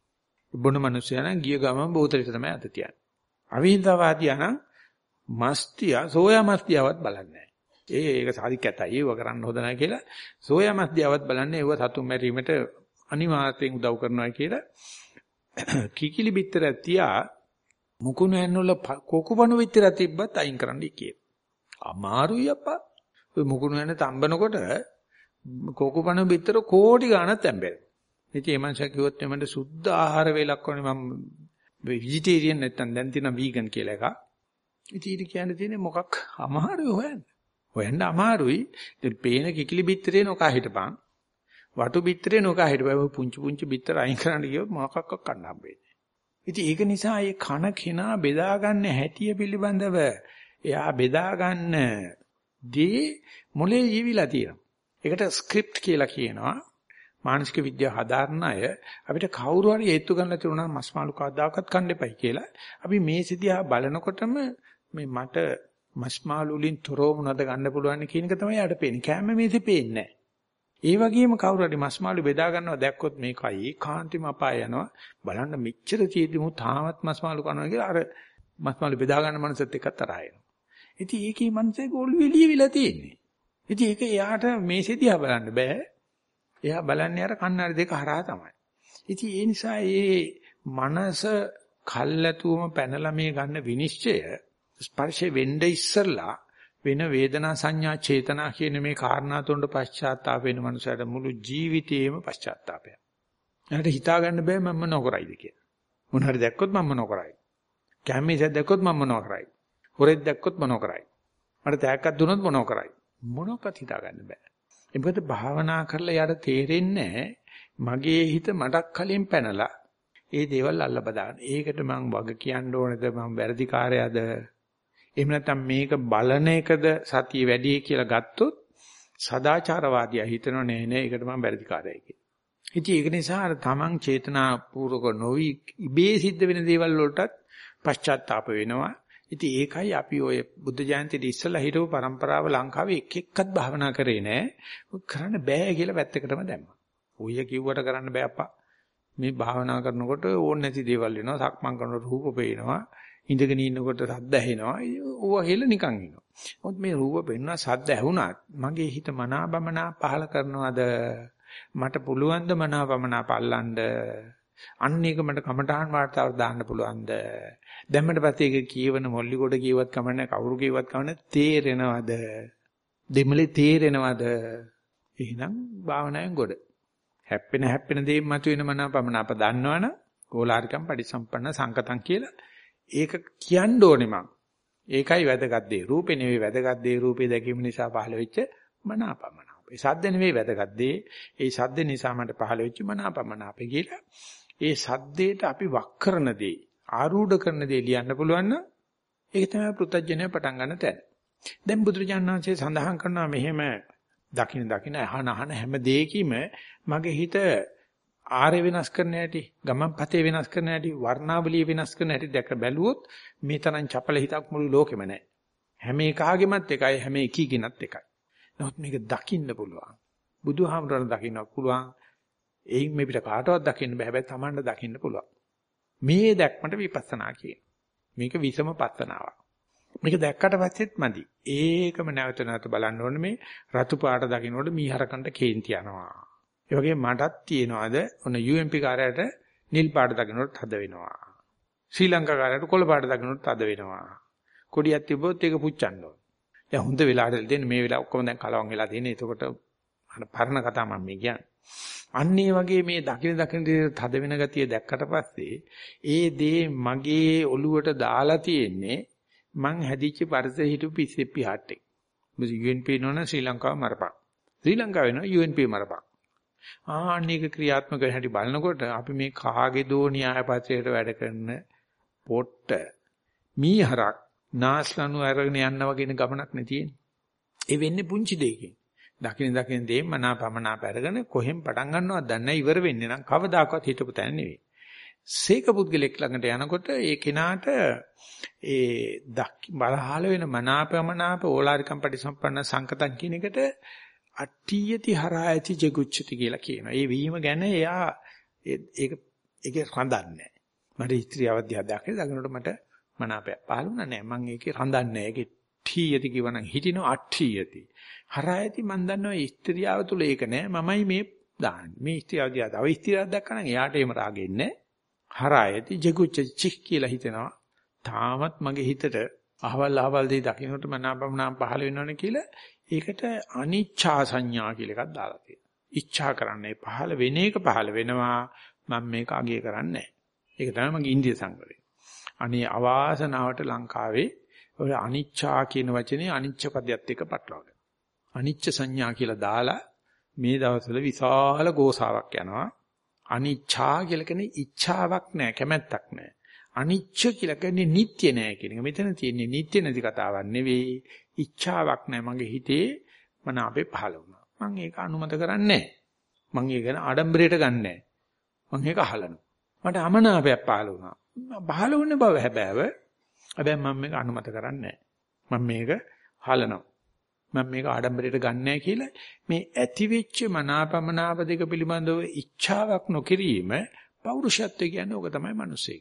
බොන මිනිස්සයා නම් ගිය ගමන් බෝතලෙට තමයි අත තියන්නේ. අවිහිංසාවාදියා නම් මස්තියා සෝයා මස්තියාවත් බලන්නේ ඒ ඒක සාරි කැතයි ඒව කරන්න හොඳ නැහැ කියලා සෝයා මස්තියාවත් බලන්නේ ඒව සතුන් මැරීමට අනිවාර්යෙන් උදව් කරනවා කියලා කිකිලි බිත්තර තියා මුකුණු ඇන්නවල කොකුපණු බිත්තර තිබ්බත් අයින් කරන්න කියේ. අමාරුයි අප්පා. ඔය මුකුණු ඇන්න තම්බනකොට කොකුපණු බිත්තර කෝටි ගණක් තැම්බෙනවා. ඉතින් ඒ මංසක් කිව්වොත් එමන්ට සුද්ධ ආහාර වේලක් වනේ මම වෙජිටේරියන් නැත්තම් දැන් තියෙන වීගන් කියලා එකක්. ඉතින් ඊට කියන්න තියෙන්නේ මොකක් අමාරුයි හොයන්න. හොයන්න අමාරුයි. ඉතින් පේන කිකිලි බිත්තරේ නොකා හිටපන්. වටු බිත්තරේ නොකා හිටපන්. පුංචි පුංචි බිත්තර අයින් කරන්න ගියොත් මොකක්වත් කන්න හම්බෙන්නේ. ඉතින් ඒක නිසා මේ කන කෙනා බෙදා ගන්න හැටිය පිළිබඳව එයා බෙදා ගන්න දී මොලේ ජීවිලා තියෙනවා. ඒකට ස්ක්‍රිප්ට් කියලා කියනවා. මානසික විද්‍යාව හදාරන අය අපිට කවුරු හරි හේතු ගන්න තියුණා මස් මාළු කවදාකවත් කන්න එපයි කියලා. අපි මේ සිදියා බලනකොටම මේ මට මස් මාළු වලින් තොරව මොනවද ගන්න පුළුවන් කියන එක තමයි යට පේන්නේ. කැම මේසෙ පේන්නේ ඒ වගේම කවුරු හරි මස් මාළු බෙදා ගන්නවා දැක්කොත් මේකයි කාන්තිම අපාය යනවා. බලන්න මෙච්චර තියෙදිමු තාමත් මස් මාළු කනවා කියලා අර මස් මාළු බෙදා ගන්න මනසත් එක්ක තරහා එනවා. ඉතින් ඒකේ මනසේ ඔළුවේ එළියවිලා තියෙන්නේ. ඉතින් ඒක එයාට මේසෙදියා බලන්න බෑ. එයා බලන්නේ අර කන්නඩි දෙක හරහා තමයි. ඉතින් ඒ නිසා මේ මනස කල්ැතුවම පැනලා මේ ගන්න විනිශ්චය ස්පර්ශේ වෙන්න ඉස්සරලා වෙන වේදනා සංඥා චේතනා කියන මේ කාරණා තුනට පශ්චාත්තාප වෙන මනුස්සයට මුළු ජීවිතේම පශ්චාත්තාපය. එයාට හිතා ගන්න බෑ මම නොකරයිද කියලා. මොන හරි දැක්කොත් මම නොකරයි. කැමීසක් දැක්කොත් මම නොකරයි. හොරෙක් දැක්කොත් මොනව කරයි. මට තෑග්ගක් දුනොත් මොනව කරයි. මොනවත් හිතා ගන්න බෑ. ඒ මොකද භාවනා කරලා යාට තේරෙන්නේ මගේ හිත මටක් කලින් පැනලා ඒ දේවල් අල්ල බදාගන්න. ඒකට මම වග කියන්න ඕනේද මම වැරදි කාර්යයද? එහෙම නැත්නම් මේක බලන එකද සතිය වැඩි කියලා ගත්තොත් සදාචාරවාදියා හිතනෝ නෑ නෑ ඒකට මම වැරදි කාර්යයි කියලා. ඉතින් ඒක නිසා අර තමන් චේතනාපූර්වක නොවි ඉබේ සිද්ධ වෙන දේවල් වලටත් පශ්චාත්තාප වෙනවා. ඉතින් ඒකයි අපි ඔය බුද්ධ ජයන්තිට ඉස්සලා හිටපු પરම්පරාව ලංකාවේ එක එක්කත් භාවනා කරේ නෑ. කරන්න බෑ කියලා පැත්තකටම දැම්මා. ඔය කිව්වට කරන්න බෑ අප්පා. මේ භාවනා කරනකොට ඕන නැති දේවල් වෙනවා. සක්මන් කරනකොට රූප පේනවා. ඉඳගෙන ඉන්නකොට සද්ද ඇහෙනවා. ඕවා හෙල නිකන් ඉනවා. මොකද මේ රූප පෙන්නවා සද්ද ඇහුණත් මගේ හිත මනාබමනා පහල කරනවද? මට පුළුවන් ද මනාබමනා පල්ලන්න? අන්න ඒක මට කමඨාන් වාර්තාවට දාන්න පුළුවන්ද? දැම්මට පස්සේ ඒක කියවන මොල්ලිකොට කියවත් කමන්නේ කවුරු කියවත් කමන්නේ තේරෙනවද? දෙමලේ තේරෙනවද? එහෙනම් භාවනාවෙන් ගොඩ. හැප්පෙන හැප්පෙන දේ මතුවෙන මනාපමන අප දන්නවනම් ගෝලාරිකම් පරිසම්පන්න සංකතං කියලා ඒක කියන්න ඕනේ මං. ඒකයි වැදගත් දේ. රූපේ නෙවෙයි වැදගත් දේ රූපේ දැකීම නිසා පහළ වෙච්ච මනාපමනාප. ඒ සද්ද නෙවෙයි වැදගත් දේ. ඒ සද්ද නිසා මට පහළ වෙච්ච මනාපමනාප කියලා. ඒ සද්දේට අපි වක් කරන දේ, ආරූඪ කරන දේ ලියන්න පුළුවන් නම් ඒක තමයි පෘථජ්ජනය පටන් ගන්න තැන. දැන් බුදුරජාණන් වහන්සේ සඳහන් කරනවා මෙහෙම දකින්න දකින්න අහන අහන හැම දෙයකම මගේ හිත ආරේ වෙනස් කරන හැටි, ගමන් පතේ වෙනස් කරන හැටි, වර්ණාවලිය වෙනස් කරන හැටි දැක බැලුවොත් මේ තරම් චපල හිතක් මුළු ලෝකෙම නැහැ. හැම එකාගෙමත් එකයි, හැම එකීගෙනත් එකයි. නමුත් මේක දකින්න පුළුවන්. බුදුහාමුදුරන් දකින්න පුළුවන්. එයින් මේ පිට කාටවත් දකින්න බෑ. හැබැයි Tamanට දකින්න පුළුවන්. මේ දැක්මට විපස්සනා කියන. මේක විසම පස්සනාවක්. මේක දැක්කට පස්සෙත් මදි. ඒකම නැවත නැවත බලන්න ඕනේ මේ රතු පාට දකින්නකොට මීහරකන්ට කේන්ති යනවා. ඒ වගේ මටත් තියෙනවාද ඔන්න UMP කාර්යයට නිල් පාට දකින්නකොට හද වෙනවා. ශ්‍රී ලංකා කාර්යයට කොළ පාට දකින්නකොට හද වෙනවා. කොඩියක් තිබ්බොත් ඒක පුච්චන්න ඕන. දැන් හොඳ වෙලාවට දෙන්න මේ වෙලාව ඔක්කොම දැන් කලවම් වෙලා තියෙන්නේ. එතකොට අර පරණ කතා මම මේ කියන්නේ. අන්න ඒ වගේ මේ දකින දකින තද වෙන ගතිය දැක්කට පස්සේ ඒ දේ මගේ ඔළුවට දාලා තියෙන්නේ මං හැදිච්ච පරිසර හිටු පිස්සෙප්පි හට්ටේ. මොකද UNP නෝන ශ්‍රී ලංකාව මරපක්. ශ්‍රී ලංකාව වෙනවා UNP මරපක්. ආන්නේක ක්‍රියාත්මක වෙන හැටි බලනකොට අපි මේ කාගේ දෝ න්‍යායපත්‍රයට වැඩ කරන පොට්ට මීහරක් නාස්ලනු අරගෙන යන්න වගේ ගමනක් නේ තියෙන්නේ. ඒ වෙන්නේ පුංචි දෙයකින්. දකින දකින දේ මනාපමනාප අරගෙන කොහෙන් පටන් ගන්නවද දන්නේ ඉවර වෙන්නේ නම් කවදාකවත් හිතපු තැන නෙවෙයි. සීක පුද්ගලෙක් ළඟට යනකොට ඒ කෙනාට ඒ බලහල වෙන මනාපමනාප ඕලාරිකම් පරිසම්පන්න සංකතන් කියන එකට අට්ඨියති හරායති ජගුච්ඡති කියලා කියනවා. ඒ වීම ගැන එයා ඒක ඒක රඳන්නේ මට ස්ත්‍රී අවධ්‍යා දැකලා දකින්නට මට මනාපය පහළ වුණා නෑ. මම ඒකේ රඳන්නේ ඒකේ ඨීයති කියවනම් හිටිනව අට්ඨියති. හරායති මන් දන්නවා ස්ත්‍රියාව තුල ඒක නෑ. මමයි මේ දාන්නේ. මේ ස්ත්‍රියව දිහා තව ස්ත්‍රියක් දැක්කනම් එයාට එහෙම රාගෙන්නේ හරායති ජගුච්ච චික් කියලා හිතෙනවා. තාමත් මගේ හිතට අහවල් අහවල් දෙයි දකින්නට මනාපමනාප පහළ වෙනවනේ කියලා ඒකට අනිච්ඡා සංඥා කියලා එකක් දාලා තියෙනවා. ඉච්ඡා කරන්නේ පහළ වෙන එක පහළ වෙනවා මම මේක අගය කරන්නේ නැහැ. ඒක තමයි මගේ ඉන්දිය සංවරය. අනේ අවාසනාවට ලංකාවේ ඔය අනිච්චා කියන වචනේ අනිච්ච පදයක් එක්ක පටලවාගෙන. අනිච්ච සංඥා කියලා දාලා මේ දවස්වල විශාල ගෝසාවක් යනවා. අනිච්චා කියලා කියන්නේ ඉච්ඡාවක් නෑ කැමැත්තක් නෑ. අනිච්ච කියලා කියන්නේ නිට්ටය නෑ කියන එක. මෙතන තියෙන්නේ නිට්ටය නැති කතාවක් නෙවෙයි. ඉච්ඡාවක් නෑ මගේ හිතේ මන අපේ පහළ වුණා. මම ඒක අනුමත කරන්නේ නෑ. මම ඒක ආඩම්බරයට ගන්නෑ. මම ඒක අහලනවා. මට අමනාපයක් පහළ වුණා. පහළ වුණ බව හැබෑව. හැබැයි මම මේක අනුමත කරන්නේ නෑ. මම මේක හලනවා. මම මේක ආඩම්බරයට ගන්නෑ කියලා මේ ඇතිවෙච්ච මනාපමනාප දෙක පිළිබඳව ඉච්ඡාවක් නොකිරීම පෞරුෂත්වය කියන්නේ ඕක තමයි මිනිස්සේ.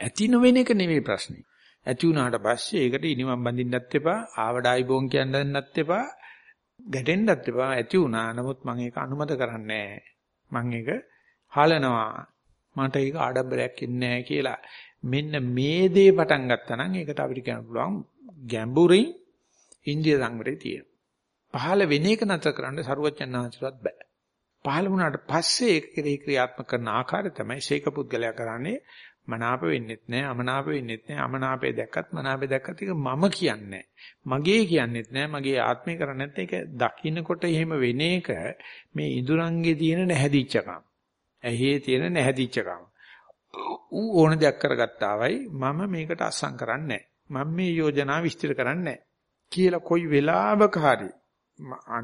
ඇති නොවෙන එක නෙවෙයි ප්‍රශ්නේ. ඇති වුණාට පස්සේ ඒකට ඉනිමම් බඳින්නත් එපා, ආවඩායි බෝන් කියන්නත් එපා, ගැටෙන්නත් එපා. ඇති වුණා. නමුත් මම ඒක අනුමත කරන්නේ මම ඒක හලනවා. මට ඒක ආඩම්බරයක් ඉන්නේ කියලා. මෙන්න මේ දේ පටන් ගත්තා නම් ඒකට අපිට කියන්න පුළුවන් ගැඹුරින් ඉන්දිය සංවරේ තියෙනවා. පහළ වෙන එක නැතර කරන්න සරුවචනාංශවත් බෑ. පහළ වුණාට පස්සේ ඒක කෙරෙහි ක්‍රියාත්මක කරන ආකාරය තමයි ශේක පුද්ගලයා කරන්නේ මනාප වෙන්නෙත් නෑ අමනාප වෙන්නෙත් නෑ. අමනාපේ දැක්කත් මනාපේ දැක්කත් ඒක මම කියන්නේ මගේ කියන්නෙත් නෑ මගේ ආත්මය කරන්නේ නැත්නම් ඒක දකින්නකොට එහෙම වෙන එක මේ ඉඳුරංගේ තියෙන නැහැදිච්චකම්. ඇහි තියෙන නැහැදිච්චකම්. ඌ ඕන දෙයක් කරගත්තාවයි මම මේකට අස්සම් කරන්නේ මම මේ යෝජනා විස්තර කරන්නේ කියලා කොයි වෙලාවක හරි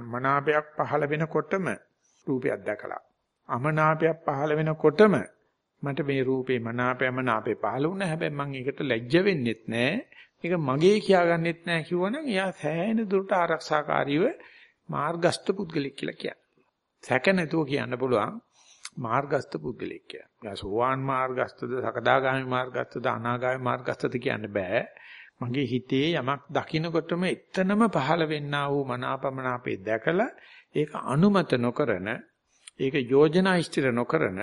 මනාපයක් පහළ වෙනකොටම රූපයක් දැකලා අමනාපයක් පහළ වෙනකොටම මට මේ රූපේ මනාපයම නාපේ පහළ වුණා. හැබැයි මම ඒකට ලැජ්ජ වෙන්නෙත් නෑ. ඒක මගේ කියාගන්නෙත් නෑ කිව්වනම් එයා සෑහෙන දුරට ආරක්ෂාකාරීව මාර්ගස්ත පුද්ගලෙක් කියලා කියනවා. සැක නැතුව කියන්න පුළුවන් මාර්ගස්ත පුද්ගලෙක් කියලා. සෝවාන් මාර්ගස්තද, සකදාගාමි මාර්ගස්තද, අනාගාමි මාර්ගස්තද කියන්න බෑ. මගේ හිතේ යමක් දකින්නකොටම එතනම පහළ වෙන්නා වූ මනාපමනාපේ දැකලා ඒක අනුමත නොකරන, ඒක යෝජනා ඉස්තිර නොකරන,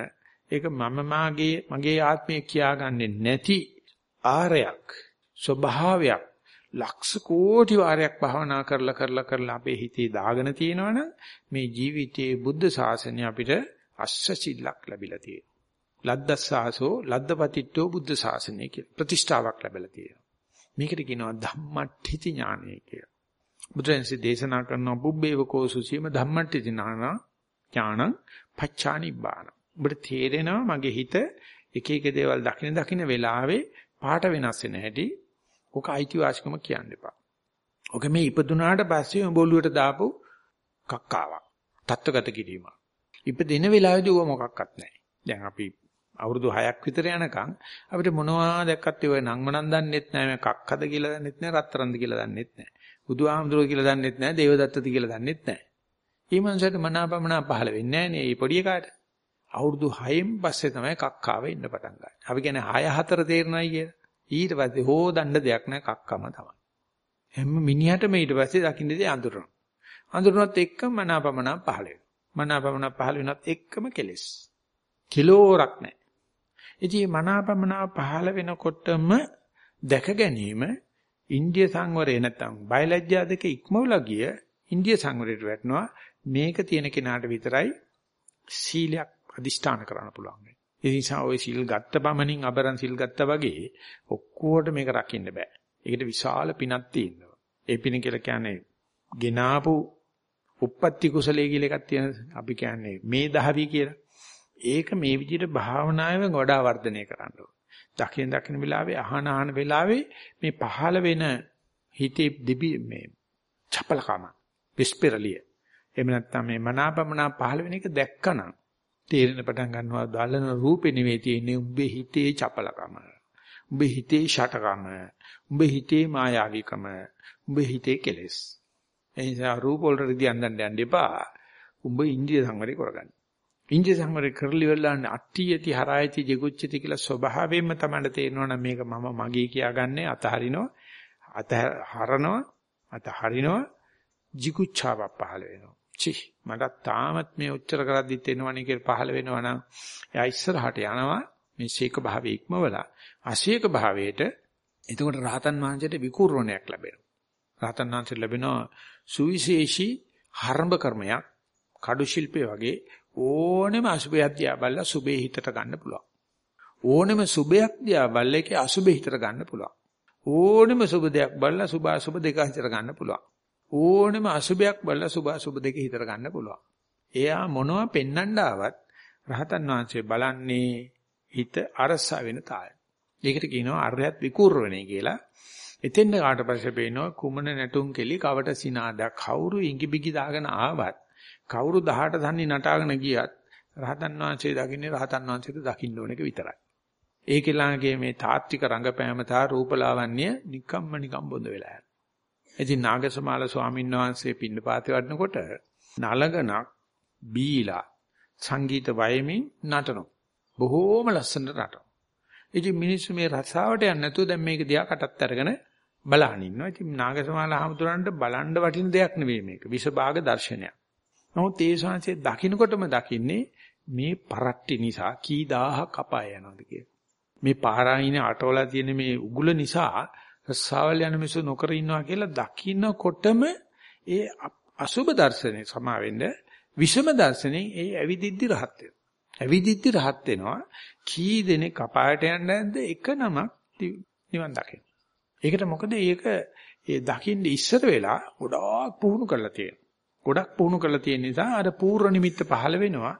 ඒක මම මාගේ මගේ ආත්මය කියාගන්නේ නැති ආරයක්, ස්වභාවයක් ලක්ෂ කෝටි වාරයක් භාවනා කරලා කරලා කරලා අපේ හිතේ දාගෙන තියෙනවනම් මේ ජීවිතයේ බුද්ධ ශාසනය අපිට අස්සසිල්ලක් ලැබිලා තියෙනවා. ලද්දස්සාසෝ ලද්දපතිට්ඨෝ බුද්ධ ශාසනය කියලා ප්‍රතිෂ්ඨාවක් ලැබිලා තියෙනවා. මේකට කියනවා ධම්මට්ඨිති ඥානය කියලා. බුදුරජාණන්සේ දේශනා කරන බුබ්බේවකෝ සුසීම ධම්මට්ඨිති ඥාන ඥානං පච්චානිබ්බාන. ඔබට තේරෙනවා මගේ හිත එක එක දේවල් දකින දකින වෙලාවේ පාට වෙනස් වෙන හැටි ඔක අයිතිවාසිකම කියන්න එපා. ඔක මේ ඉපදුනාට පස්සේ උඹ ඔළුවට දාපු කක්කාවක්. තත්ත්වගත කිරීමක්. ඉපදෙන වෙලාවේදී ඌව මොකක්වත් නැහැ. දැන් අපි අවුරුදු 6ක් විතර යනකම් අපිට මොනවා දැක්කත් ඒ නංමනන් දන්නෙත් නැහැ මේ කක්කද කියලා දන්නෙත් නැහැ රත්තරන්ද කියලා දන්නෙත් නැහැ. බුදුහාමුදුරුවෝ කියලා දන්නෙත් නැහැ දේවදත්තද කියලා දන්නෙත් නැහැ. ඊ මනුස්සයට මනාපමනා පහළ වෙන්නේ නැහැ නේ මේ පොඩි එකාට. අවුරුදු 6න් පස්සේ තමයි කක්කාව ඉන්න පටන් ගන්න. අපි කියන්නේ 6 4 තේරණයි කියලා. ඊට පස්සේ හොදන්න දෙයක් නැහැ කක්කම තමයි. හැම මිනිහටම ඊට පස්සේ දකින්නේ අඳුරන. අඳුරනත් එක්කම මනාපමනා පහළ වෙනවා. මනාපමනා පහළ වෙනත් එක්කම කෙලෙස්. කිලෝරක් නැහැ. ඉතින් මනාපමනා පහළ වෙනකොටම දැක ගැනීම ඉන්දිය සංවරය නැත්තම් බයලජ්ජා දෙක ඉක්මවලා ගිය ඉන්දිය සංවරයට වැටෙනවා මේක තියෙන කෙනාට විතරයි සීලයක් අදිෂ්ඨාන කරන්න පුළුවන්. ඒ නිසා ওই සිල් ගත්ත පමණින් අබරන් සිල් ගත්තා වගේ ඔක්කොට මේක රකින්න බෑ. ඒකට විශාල පිනක් තියෙනවා. ඒ පින කියලා කියන්නේ ගෙනාපු uppatti කුසලයේ කියලා එකක් තියෙන අපි කියන්නේ මේ දහවි කියලා. ඒක මේ විදිහට භාවනාවෙන් වඩා වර්ධනය කරන්න ඕන. දකින දකින වෙලාවේ අහන අහන වෙලාවේ මේ පහළ වෙන හිතේ දිබි මේ චපලකම විස්පරලිය. එහෙම නැත්නම් මේ මනාපමනා පහළ වෙන එක දැක්කනම් තේරෙන පටන් ගන්නවා දලන රූපේ නෙවෙයි තියෙන්නේ උඹේ හිතේ චපලකම. උඹේ හිතේ ෂටකම. උඹේ හිතේ මායාවිකම. උඹේ හිතේ කෙලෙස්. ඒ නිසා රූප වලට රිදි අඳන්න යන්න එපා. උඹ ඉන්ද්‍රිය සංවරය කරගන්න. ඉන්ද්‍රිය සංවරය කරලි වෙලා අට්ටි යති හරායති ජිගුච්චති කියලා ස්වභාවයෙන්ම තමයි තේරෙනවනම් මේක මම මගේ කියාගන්නේ අතහරිනවා. අතහරනවා. අතහරිනවා. ජිගුච්ඡාවක් පහළ වෙනවා. චි මට තාමත් මේ උච්චර කරද්දිත් එනවනේ කියලා පහළ වෙනවනම් එයා ඉස්සරහට යනවා මේ ශේක භාවයේ ඉක්මවලා අශේක භාවයට එතකොට රහතන් වහන්සේට විකූර්ණයක් ලැබෙනවා. රහතන් වහන්සේට ලැබෙනවා සුවිශේෂී හරඹ කර්මයක් කඩු ශිල්පේ වගේ ඕනෙම අසුබයක් දිහා බලලා සුබේ හිතට ගන්න පුළුවන්. ඕනෙම සුබයක් දිහා බලලා ඒකේ අසුබේ හිතට ගන්න පුළුවන්. ඕනෙම සුබ දෙයක් බලලා සුභ අසුබ දෙක හිතට ගන්න පුළුවන්. ඕනෙම අසුබයක් බලලා සුභ අසුබ දෙක හිතට ගන්න පුළුවන්. එයා මොනවා පෙන්වන්න ආවත් රහතන් වහන්සේ බලන්නේ හිත අරසා වෙන තාය. ඒකට කියනවා අරයත් විකූර්වණේ කියලා. එතෙන්ද කාට පස්සේ පේනවා කුමන නැටුම් කෙලි කවට සිනාදා කවුරු ඉඟිබිගි දාගෙන ආවත් කවුරු 18 දන්නේ නටාගෙන ගියත් රහතන් වහන්සේ දකින්නේ රහතන් වහන්සේට දකින්න ඕන එක විතරයි. ඒකෙලාගේ මේ තාත්වික රංගපෑම තා රූපලාවන්‍ය නිකම්ම නිකම් බොඳ වෙලා යනවා. ඉතින් නාගසමාල ස්වාමීන් වහන්සේ පින්නපාතේ වඩනකොට නලගණක් බීලා සංගීත වයමින් නටනවා. බොහෝම ලස්සනට නටනවා. ඉතින් මිනිස්සු මේ රසාවට යන්නේ නැතුව දැන් මේක දිහා කටත් අරගෙන බලහන් ඉන්නවා. ඉතින් නාගසමාල හමුදුරන්ට බලන්න වටින දෙයක් නෙවෙයි මේක. විසභාග දර්ශනයක්. නමුත් ඒ ශාන්සිය දකින්නකොටම දකින්නේ මේ පරට්ටි නිසා කී දහහක් අපාය යනවාද කියලා. මේ පාරායින අටවලා තියෙන මේ උගුල නිසා රස්සාවල් යන මිනිස්සු නොකර ඉන්නවා කියලා දකින්නකොටම ඒ අසුබ දර්ශනේ සමාවෙන්න විෂම දර්ශනේ ඒ ඇවිදිද්දි රහත් වෙනවා. ඇවිදිද්දි රහත් වෙනවා. කී දෙනෙක් අපායට යන්නේ නැද්ද? එක නමක් නිවන් දකින්න. ඒකට මොකද ඒක ඒ දකින්න ඉස්සර වෙලා ගොඩාක් පුහුණු කරලා තියෙනවා. ගොඩක් පුහුණු කරලා තියෙන නිසා අර පූර්ව නිමිත්ත පහළ වෙනවා.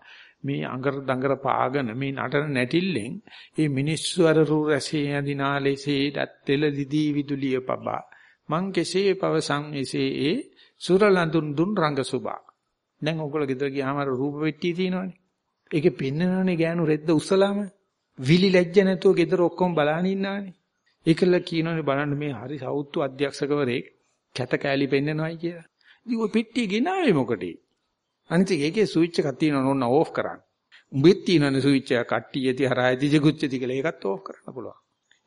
මේ අඟර දඟර පාගන මේ නටන නැටිල්ලෙන් මේ මිනිස්සු අර රු රැසේ යදිනාලේසේ දත්තෙල දිදී විදුලිය පබා මං කෙසේ පවසං එසේ ඒ සුරලඳුන් දුන් රංග සුබා දැන් ඔයගොල්ලෝ ගෙදර ගියාම අර රූප පෙට්ටිය තියෙනවනේ ඒකේ පෙන්නනනේ ගෑනු රෙද්ද උස්සලාම. විලි ලැජ්ජ නැතුව ගෙදර ඔක්කොම බලාගෙන ඉන්නානේ. ඒකල කියනෝනේ බලන්න මේ හරි සෞතු අධ්‍යක්ෂකවරයෙක් කැත කෑලි පෙන්නනවායි කියලා. ඉතින් ওই පෙට්ටිය ගෙනාවේ මොකටේ? අනිත් ඒකේ ස්විච් එකක් තියෙනවා නෝන ඕෆ් කරන්න. උඹෙත් තියෙනනේ ස්විච් එක කට්ටිය යති හරහායති ජගුච්චති කියලා ඒකත් ඕෆ් කරන්න පුළුවන්.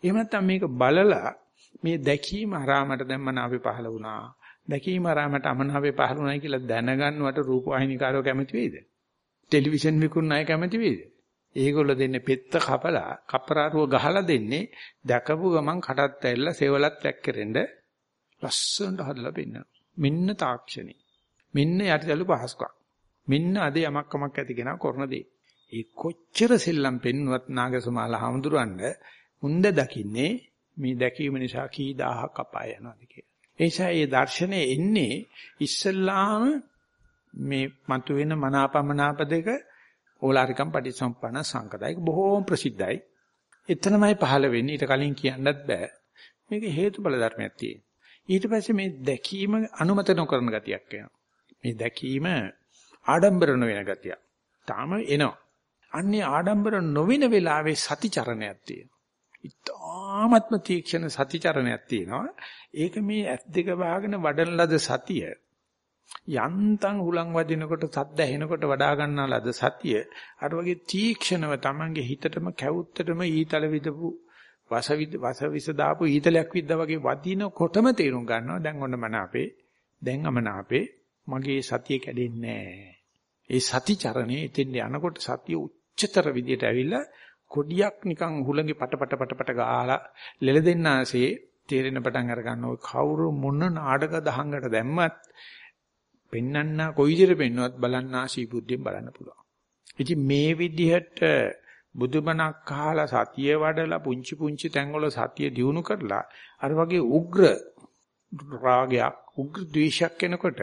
එහෙම නැත්නම් මේක බලලා මේ දැකීම හරහා මට දැන් මනාවේ පහළ වුණා. දැකීම හරහා මට අමනාවේ පහළ වුණායි කියලා දැනගන්නවට රූපවාහිනිකාරයෝ කැමති වෙයිද? ටෙලිවිෂන් විකුණන අය කැමති වෙයිද? ඒගොල්ලෝ දෙන්නේ පෙත්ත කපලා කපරාරුව ගහලා දෙන්නේ දැකපු ගමන් කටත් ඇල්ලලා සෙවලත් වැක්කරෙන්න ලස්සනට හදලා පෙන්නනවා. මෙන්න තාක්ෂණي. මෙන්න යටිදළු පහසුකම්. මෙන්න අද යමක් කමක් ඇති කෙනා කරන දේ. ඒ කොච්චර සෙල්ලම් පෙන්නුවත් නාගසමාල හඳුරන්න හුඳ දකින්නේ මේ දැකීම නිසා කී දහහක් අපාය යනවාද කියලා. ඒ නිසා මේ දර්ශනය එන්නේ ඉස්සල්ලාම මේ මතුවෙන මනාපමනාප දෙක ඕලාරිකම් පටිච්චසමුප්පන්න සංකතයි බොහෝම ප්‍රසිද්ධයි. එතනමයි පහළ වෙන්නේ ඊට කලින් කියන්නත් බෑ. මේක හේතුඵල ධර්මයක් තියෙන. ඊට පස්සේ මේ දැකීම අනුමත නොකරන ගතියක් එනවා. මේ දැකීම ආඩම්බර නොවන ගතිය. තාම එනවා. අන්නේ ආඩම්බර නොවන වෙලාවේ සතිචරණයක් තියෙනවා. ඉතාමත්ම තීක්ෂණ සතිචරණයක් තියෙනවා. ඒක මේ ඇස් දෙක වහගෙන වඩන ලද සතිය යන්තම් හුලං වදිනකොට සද්ද ඇහෙනකොට වඩා ගන්නා ලද සතිය අර වගේ තීක්ෂණව Tamange හිතටම කැවුත්තටම ඊතල විදපු වසවිද වසවිස දාපු ඊතලයක් විද්දා වගේ වදිනකොටම තේරුම් ගන්නවා දැන් ඔන්න මන අපේ දැන් අමන අපේ මගේ සතිය කැඩෙන්නේ ඒ සති චරණේ එතෙන් යනකොට සතිය උච්චතර විදියට ඇවිල්ලා කොඩියක් නිකන් හුලඟේ පට පට පට පට ගාලා ලෙල දෙන්නාසේ තේරෙන පටන් අර ගන්න ඔය කවුරු මොන නාටක දහංගට දැම්මත් පෙන්නන්නා කොයි විදිහට පෙන්නුවත් බලන්නා සීබුද්ධියෙන් බලන්න පුළුවන්. ඉතින් මේ විදිහට බුදුබණක් අහලා සතිය වඩලා පුංචි පුංචි තැන්වල සතිය දිනු කරලා අර වගේ උග්‍ර රාගයක් උග්‍ර ද්වේෂයක් එනකොට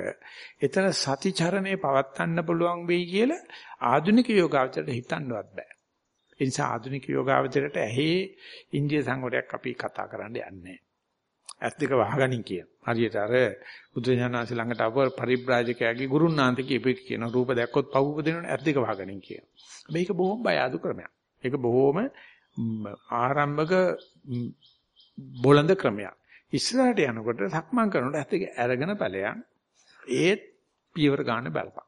එතන සතිචරණේ පවත්වන්න පුළුවන් වෙයි කියලා ආධුනික යෝගාවචරයට හිතන්නවත් බෑ. ඒ නිසා ආධුනික යෝගාවචරයට ඇහි ඉන්දිය සංගරයක් අපි කතා කරන්න යන්නේ ඇස් දෙක වහගනින් කියන. හරියට අර බුදුජානනාංශ ළඟට ආව පරිබ්‍රාජකයාගේ ගුරුනාන්ත කියපේ කියන රූප දැක්කොත් පව් උපදිනවනේ ඇස් දෙක වහගනින් කියන. මේක බොහොම බය අඩු ක්‍රමයක්. ඒක බොහොම ආරම්භක බොළඳ ක්‍රමයක්. ඉස්සරහට යනකොට සක්මන් කරනකොට ඇත්ත ඒක අරගෙන ඵලයන් ඒත් පියවර ගන්න බලපන්.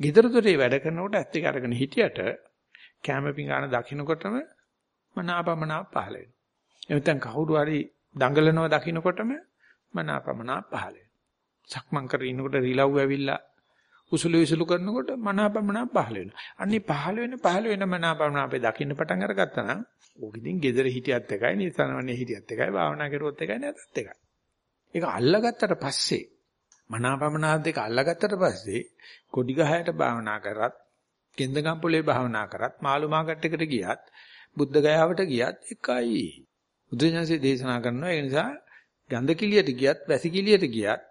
gedara dore වැඩ කරනකොට ඇත්ත ඒක අරගෙන හිටියට කැම පිඟාන දකින්නකොටම මනාපමනා පහල වෙනවා. එතෙන් කවුරු හරි දඟලනවා දකින්නකොටම මනාපමනා පහල වෙනවා. සක්මන් කරගෙන ඉන්නකොට රිලව් ඇවිල්ලා උසුළු විසුළු කරනකොට මනාපමනා පහල වෙනවා. අන්නේ පහල වෙන පහල වෙන මනාපමනා අපේ දකින්න පටන් අරගත්තා නම් ඕක ඉතින් gedara හිටියත් එකයි නිසනවනේ හිටියත් එකයි භාවනා කරුවොත් එකයි නැතත් එකයි. ඒක අල්ලගත්තට පස්සේ මනාපමනා දෙක අල්ලගත්තට පස්සේ කොඩි ගහයට භාවනා කරත් කෙන්දගම්පොලේ භාවනා කරත් මාළු මාකට් එකට ගියත් බුද්ධ ගයාවට ගියත් එකයි. බුදුසසුනේ දේශනා කරනවා ඒ නිසා ගන්ධ කිලියට ගියත් වැසි කිලියට ගියත්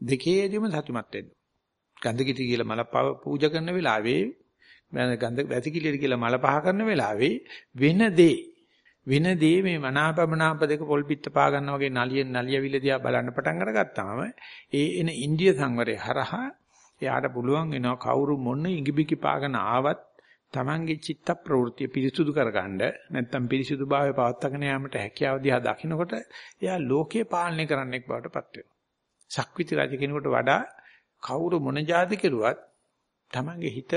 දෙකේදීම සතුටුමත් වෙන්න. ගන්ධ කිටි කියලා මල පූජා කරන වෙලාවේ ගන්ධ වැසි කිලියට කියලා මල පහ කරන වෙලාවේ වෙන දේ වෙන දේ මේ මනාපමනාප දෙක පොල් පිට පා ගන්නා වගේ නලියෙන් නලියවිල දිහා බලන්න පටන් අරගත්තාම ඒ එන ඉන්දිය සංවරය හරහා එයාට පුළුවන් වෙනවා කවුරු මොන ඉඟිබිකි පාගෙන ආවත් Tamange චිත්ත ප්‍රවෘත්ති පිරිසුදු කරගන්න නැත්නම් පිරිසුදු භාවය පවත්වාගෙන යාමට හැකියාව දිහා දකින්නකොට එයා ලෝකේ පාලනය කරන්නෙක් බවට පත් වෙනවා. ශක්විති රජ කෙනෙකුට වඩා කවුරු මොන જાති කෙරුවත් Tamange හිත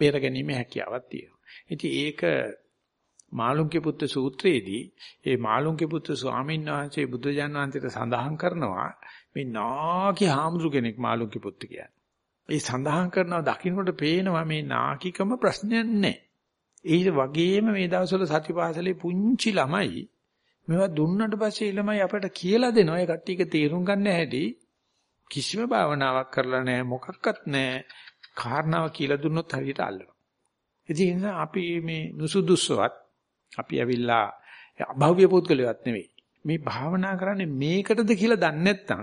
බේර ගැනීම හැකියාවක් තියෙනවා. ඉතින් ඒක මාළුන්ගේ පුත්‍ර සූත්‍රයේදී ඒ මාළුන්ගේ පුත්‍ර ස්වාමීන් වහන්සේ බුදුජාන විශ්වන්තයට සඳහන් කරනවා මේ නාකි හාමුදුරු කෙනෙක් මාළුන්ගේ පුත්‍ර කියන්නේ. ඒ සඳහන් කරනවා දකින්නට පේනවා මේ නාකිකම ප්‍රශ්නයක් නැහැ. ඒ වගේම මේ දවස්වල සතිපාසලේ පුංචි ළමයි මේවා දුන්නට පස්සේ ළමයි අපට කියලා දෙනවා ඒ කට්ටියක තේරුම් ගන්න හැටි කිසිම භාවනාවක් කරලා නැහැ මොකක්වත් නැහැ කාරණාව කියලා දුන්නොත් හරියට අල්ලනවා. ඉතින් අපි මේ නුසුදුස්සවත් අපි ඇවිල්ලා අභව්‍ය පුද්ගලයවත් නෙවෙයි. මේ භාවනා කරන්නේ මේකටද කියලා දන්නේ නැත්නම්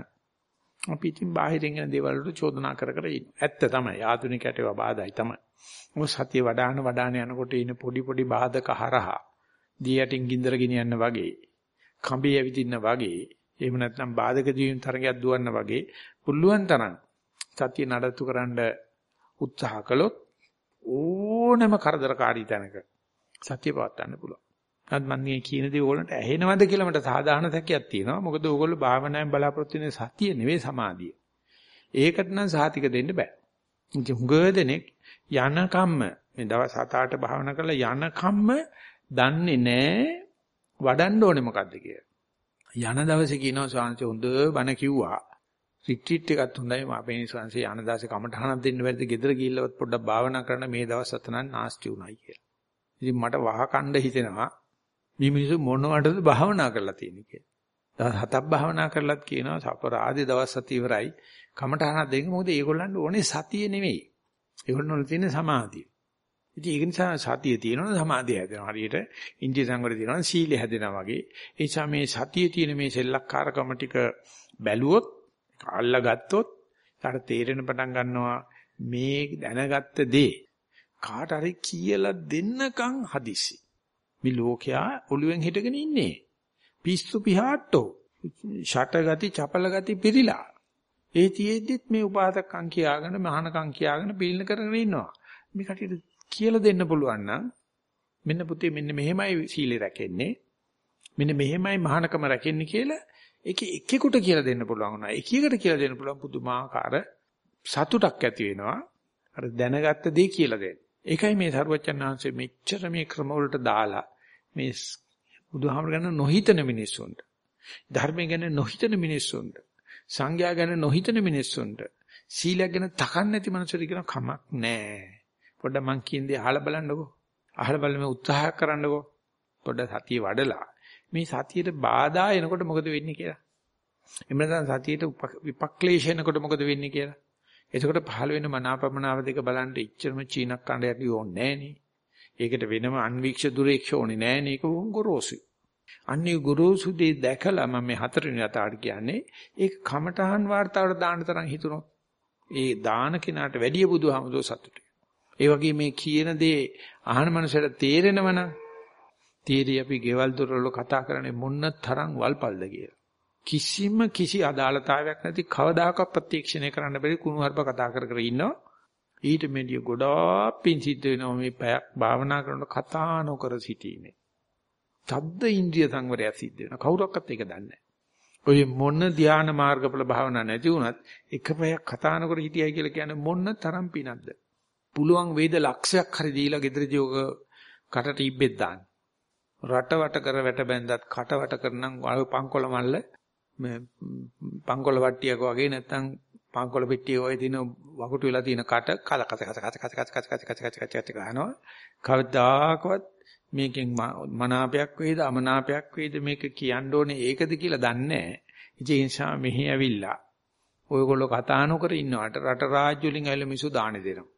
අපි ඉතින් බාහිරින් එන දේවල් වලට චෝදනා කර කර ඉන්නවා. ඇත්ත තමයි. ආධුනිකයට ඒවා බාධායි තමයි. මොකද සතිය වඩාන වඩාන යනකොට ඉන පොඩි පොඩි බාධක හරහා දී යටින් ගින්දර ගෙනියන්න වගේ, කඹේ ඇවිදින්න වගේ, එහෙම නැත්නම් බාධක ජීවන තරගයක් දුවන්න වගේ පුළුවන් තරම් සතිය නඩත්තු කරන්න උත්සාහ කළොත් ඕනම කරදරකාරී තැනක සතිය පවත්වන්න පුළුවන්. නමුත් මම මේ කියන දේ ඕගොල්ලන්ට ඇහෙනවද කියලා මට සාධාරණ සැකයක් තියෙනවා. මොකද ඕගොල්ලෝ භාවනාවෙන් බලාපොරොත්තු වෙන සතිය නෙවෙයි සමාධිය. ඒකට නම් සාතික දෙන්න බෑ. ඉතින් හුඟ දෙනෙක් යනකම්ම මේ දවස් 7-8 භාවනා කරලා යනකම්ම දන්නේ නැහැ වඩන්න ඕනේ මොකද්ද කියලා. යන දවසේ කියනවා ස්වාමීන් හොඳ බණ කිව්වා. රිට්‍රීට් එකත් හොඳයි මම අපේ ස්වාමීන් යන දවසේ කමටහනක් දෙන්න බැරිද ගෙදර ගිහිල්ලවත් පොඩ්ඩක් භාවනා කරන මේ දවස් හත නම් නාස්ති උනායි කියලා. ඉතින් මට වහකණ්ඩ හිතෙනවා මේ මිනිස්සු මොනවටද භාවනා කරලා තියෙන්නේ කියලා. දවස් හතක් භාවනා කරලත් කියනවා සපරාදි දවස් හත ඉවරයි. කමටහනක් දෙන්න මොකද ඒගොල්ලන්ට ඕනේ සතිය නෙවෙයි. ඒගොල්ලන්ට තියෙන සමාධිය. ඉතින් ඒක නිසා සතිය තියෙනවනේ සමාධිය හැදෙනවා. හරියට ඉන්දිය සංවරය තියෙනවා සීලය හැදෙනවා වගේ. ඒ නිසා මේ සතිය තියෙන මේ සෙල්ලක්කාරකම ටික බැලුවොත් අල්ලා ගත්තොත් ඊට තේරෙන පටන් ගන්නවා මේ දැනගත්ත දේ කාට හරි කියලා දෙන්නකම් හදිසි. මේ ලෝකයා ඔළුවෙන් හිටගෙන ඉන්නේ. පිස්සු පිහාට්ටෝ. ෂට ගති, චපල ගති පිරිලා. ඒ තියේද්දිත් මේ උපාසකම් කියාගෙන, මහානකම් කියාගෙන පිළින කරගෙන ඉන්නවා. මේ කටියට කියලා දෙන්න පුළුවන් නම් මෙන්න පුතේ මෙන්න මෙහෙමයි සීලය රැකෙන්නේ. මෙන්න මෙහෙමයි මහානකම රැකෙන්නේ කියලා ඒක එකෙකුට කියලා දෙන්න පුළුවන් වුණා. එකෙකුට කියලා දෙන්න පුළුවන් පුදුමාකාර සතුටක් ඇති වෙනවා. අර දැනගත්ත දේ කියලා දෙන්න. ඒකයි මේ සරුවච්චන් ආංශයේ මෙච්චර මේ ක්‍රම වලට දාලා මේ බුදුහාමර ගැන නොහිතන මිනිස්සුන්ට ධර්මය ගැන නොහිතන මිනිස්සුන්ට සංඝයා ගැන නොහිතන මිනිස්සුන්ට සීලයක් ගැන තකන්නේ නැති මනුස්සයෙක් කියන කමක් නැහැ. පොඩ්ඩක් මං කියන දේ අහලා බලන්නකෝ. අහලා බලන්න උත්සාහ කරන්නකෝ. පොඩ්ඩක් සතිය වඩලා මේ සතියට බාධා එනකොට මොකද වෙන්නේ කියලා. එහෙම නැත්නම් සතියට විපක්ලේශ එනකොට මොකද වෙන්නේ කියලා. එතකොට පහළ වෙන මනාපමනාව දෙක බලන්න ඉච්චරම චීනක් කණ්ඩ යටි ඕනේ නෑනේ. ඒකට වෙනම අන්වීක්ෂ දුරේක්ෂ ඕනේ නෑනේ. ඒක ගොරෝසුයි. අන්නේ ගොරෝසු දෙය දැකලා මම මේ හතරවෙනි වතාවට කියන්නේ ඒක කමඨහන් වார்த்தාවට දාන්න තරම් හිතුණොත් ඒ දාන කෙනාට වැඩිය බුදුහාමුදුර සතුටුයි. ඒ වගේ මේ කියන දේ අහන මනුස්සයට තේරෙනවනම් තීරි අපි ගෙවල් දොරවල කතා කරන්නේ මොන්න තරම් වල්පල්ද කියලා. කිසිම කිසි අදාළතාවයක් නැති කවදාකවත් ප්‍රත්‍යක්ෂණය කරන්න බැරි කුණුහරුප කතා කර කර ඉන්නවා. ඊට මෙඩිය ගොඩාක් පිං සිද්ධ වෙනවා මේ පැයක් භාවනා කරනකොට කතා නොකර සිටීමේ. තද්ද ඉන්ද්‍රිය සංවරය සිද්ධ වෙනවා. කවුරක්වත් ඒක දන්නේ නැහැ. ඔය මොන ධාන මාර්ගඵල භාවනා නැති වුණත් එක පැයක් කතා නොකර හිටියයි කියලා කියන්නේ මොන තරම් පිනක්ද? පුළුවන් වේද ලක්ෂයක් හරි දීලා ගෙදරදී ඔක කටට ඉබ්බෙත් දාන්න. රට වට කර වැට බැන්දත් කට වට කරනම් පංකොල මල්ල මේ පංකොල වට්ටියක වගේ නැත්තම් පංකොල පෙට්ටිය ඔය දින වකුටු වෙලා තියෙන කට කල කස කස කස කස කස කස කස කස කස කස කස ගන්නවා කවදාකවත් මේකෙන් මනාපයක් වේද අමනාපයක් වේද මේක කියන්න ඕනේ ඒකද කියලා දන්නේ නැහැ. ඉතින් ඒ නිසා මෙහි ඇවිල්ලා ඔයගොල්ලෝ කතා නොකර ඉන්නවට රට රාජ්‍ය වලින් ඇවිල්ලා මිසු දාන දෙනවා.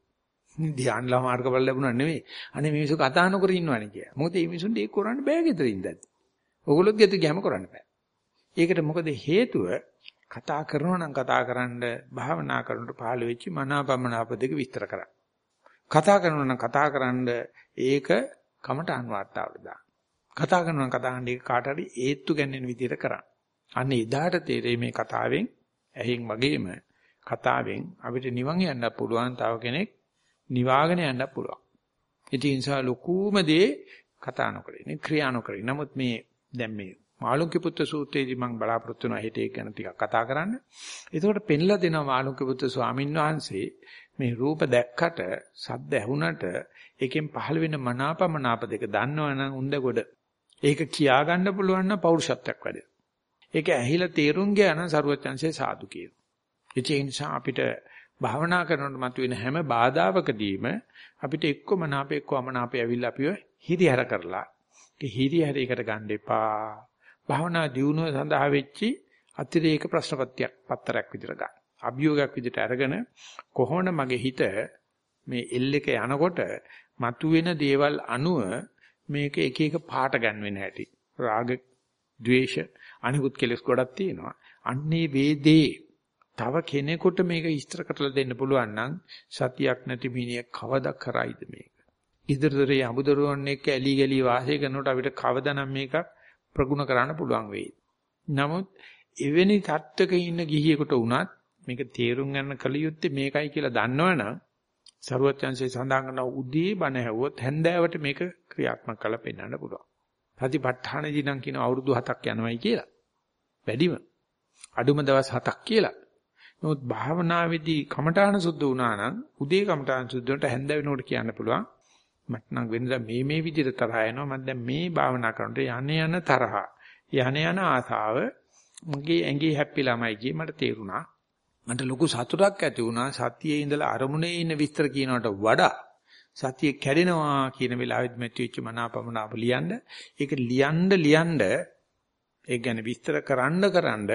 ධ්‍යානලා මාර්ගඵල ලැබුණා නෙවෙයි. අනේ මේ මිනිස්සු කතා නොකර ඉන්නවනේ කියලා. මොකද මේ මිනිසුන්ට ඒක කරන්න බෑ ගෙදර ඉඳන්. ඕගොල්ලොත් ගෙදර ගියාම කරන්න බෑ. ඒකට මොකද හේතුව කතා කරනවා නම් කතා කරන්න භාවනා කරනකොට පහළ වෙච්ච මනාපමනාප දෙක විස්තර කරා. කතා කරනවා නම් කතා කරන්න ඒක කමට අන්වාර්තාවට දාන්න. කතා කරනවා නම් කතා කරන්න ඒක කාට හරි ඒත්තු ගන්නන විදිහට කරන්න. අන්න එදාට තේරෙයි මේ කතාවෙන් ඇහින් වගේම කතාවෙන් අපිට නිවන් යන්න පුළුවන් තව කෙනෙක් නිවාගෙන යන්න පුළුවන්. ඉතින් ඒ නිසා ලොකුම දේ කතා නොකරන්නේ ක්‍රියා නොකරන්නේ. නමුත් මේ දැන් මේ මාළුක්‍ය පුත්‍ර සූත්‍රයේදී මම බලාපොරොත්තු වෙනවා හෙට ඒක ගැන ටිකක් කතා කරන්න. එතකොට පෙන්ලා දෙනවා මාළුක්‍ය පුත්‍ර ස්වාමීන් වහන්සේ මේ රූප දැක්කට සද්ද ඇහුණට ඒකෙන් පහළ වෙන මනාපමනාප දෙක දන්නවනම් උන්ද ගොඩ. ඒක කියා ගන්න පුළුවන් නම් පෞරුෂත්වයක් වැඩ. ඒක ඇහිලා තේරුම් ගියා නම් සරුවචන්සේ සාදු කියනවා. ඒ නිසා අපිට භාවනා කරනකොට මතුවෙන හැම බාධාවකදීම අපිට එක්ක මනාපේ එක්ක අමනාපේ ඇවිල්ලා අපිව හිරිහැර කරලා ඒ හිරිහැරයකට ගන්න එපා. භාවනා දියුණුව සඳහා වෙච්චි අතිරේක ප්‍රශ්නපත්‍යක් පත්‍රයක් විදිහට ගන්න. අභියෝගයක් විදිහට අරගෙන කොහොමද මගේ හිත මේ එල් එක යනකොට මතුවෙන දේවල් අනුව මේක එක එක පාට ගන්න හැටි. රාග, ద్వේෂ, අනිකුත් කෙලස් ගොඩක් තියෙනවා. අන්නේ වේදේ තව කෙනෙකුට මේක ඉස්තර කරලා දෙන්න පුළුවන් නම් සතියක් නැති මිනිහෙක් කවදා කරයිද මේක? ඉදිරියදරේ අමුදරුවන් එක්ක ඇලි ගලි වාසය කරනකොට අපිට කවදානම් මේක ප්‍රගුණ කරන්න පුළුවන් වෙයි. නමුත් එවැනි தත්වක ඉන්න ගිහියෙකුට වුණත් මේක තේරුම් ගන්න කල යුත්තේ මේකයි කියලා දන්නවනම් සරුවත්යන්සේ සඳහන් කරන උදී බණ ඇහුවොත් හැන්දෑවට මේක ක්‍රියාත්මක කරලා පෙන්වන්න පුළුවන්. සතිපට්ඨානදී නම් කියන අවුරුදු 7ක් යනවායි කියලා. වැඩිම. අඩුම දවස් 7ක් කියලා. නමුත් භාවනාවේදී කමඨාන සුද්ධ වුණා නම් උදේ කමඨාන සුද්ධ වලට හැන්ද වෙනකොට කියන්න පුළුවන්. මට නම් වෙනදා මේ මේ විදිහට තරහ එනවා. මම දැන් මේ භාවනා කරනකොට යන යන තරහ, යන යන ආසාව මගේ ඇඟේ හැප්පිලාමයි කියේ මට තේරුණා. මට ලොකු සතුටක් ඇති වුණා සතියේ ඉඳලා අරමුණේ ඉන්න විස්තර කියනවට වඩා සතිය කැඩෙනවා කියන වෙලාවෙත් මෙච්ච මනාපමනාප ලියන්න ඒක ලියන්න ලියන්න ඒ කියන්නේ විස්තර කරන්න කරන්න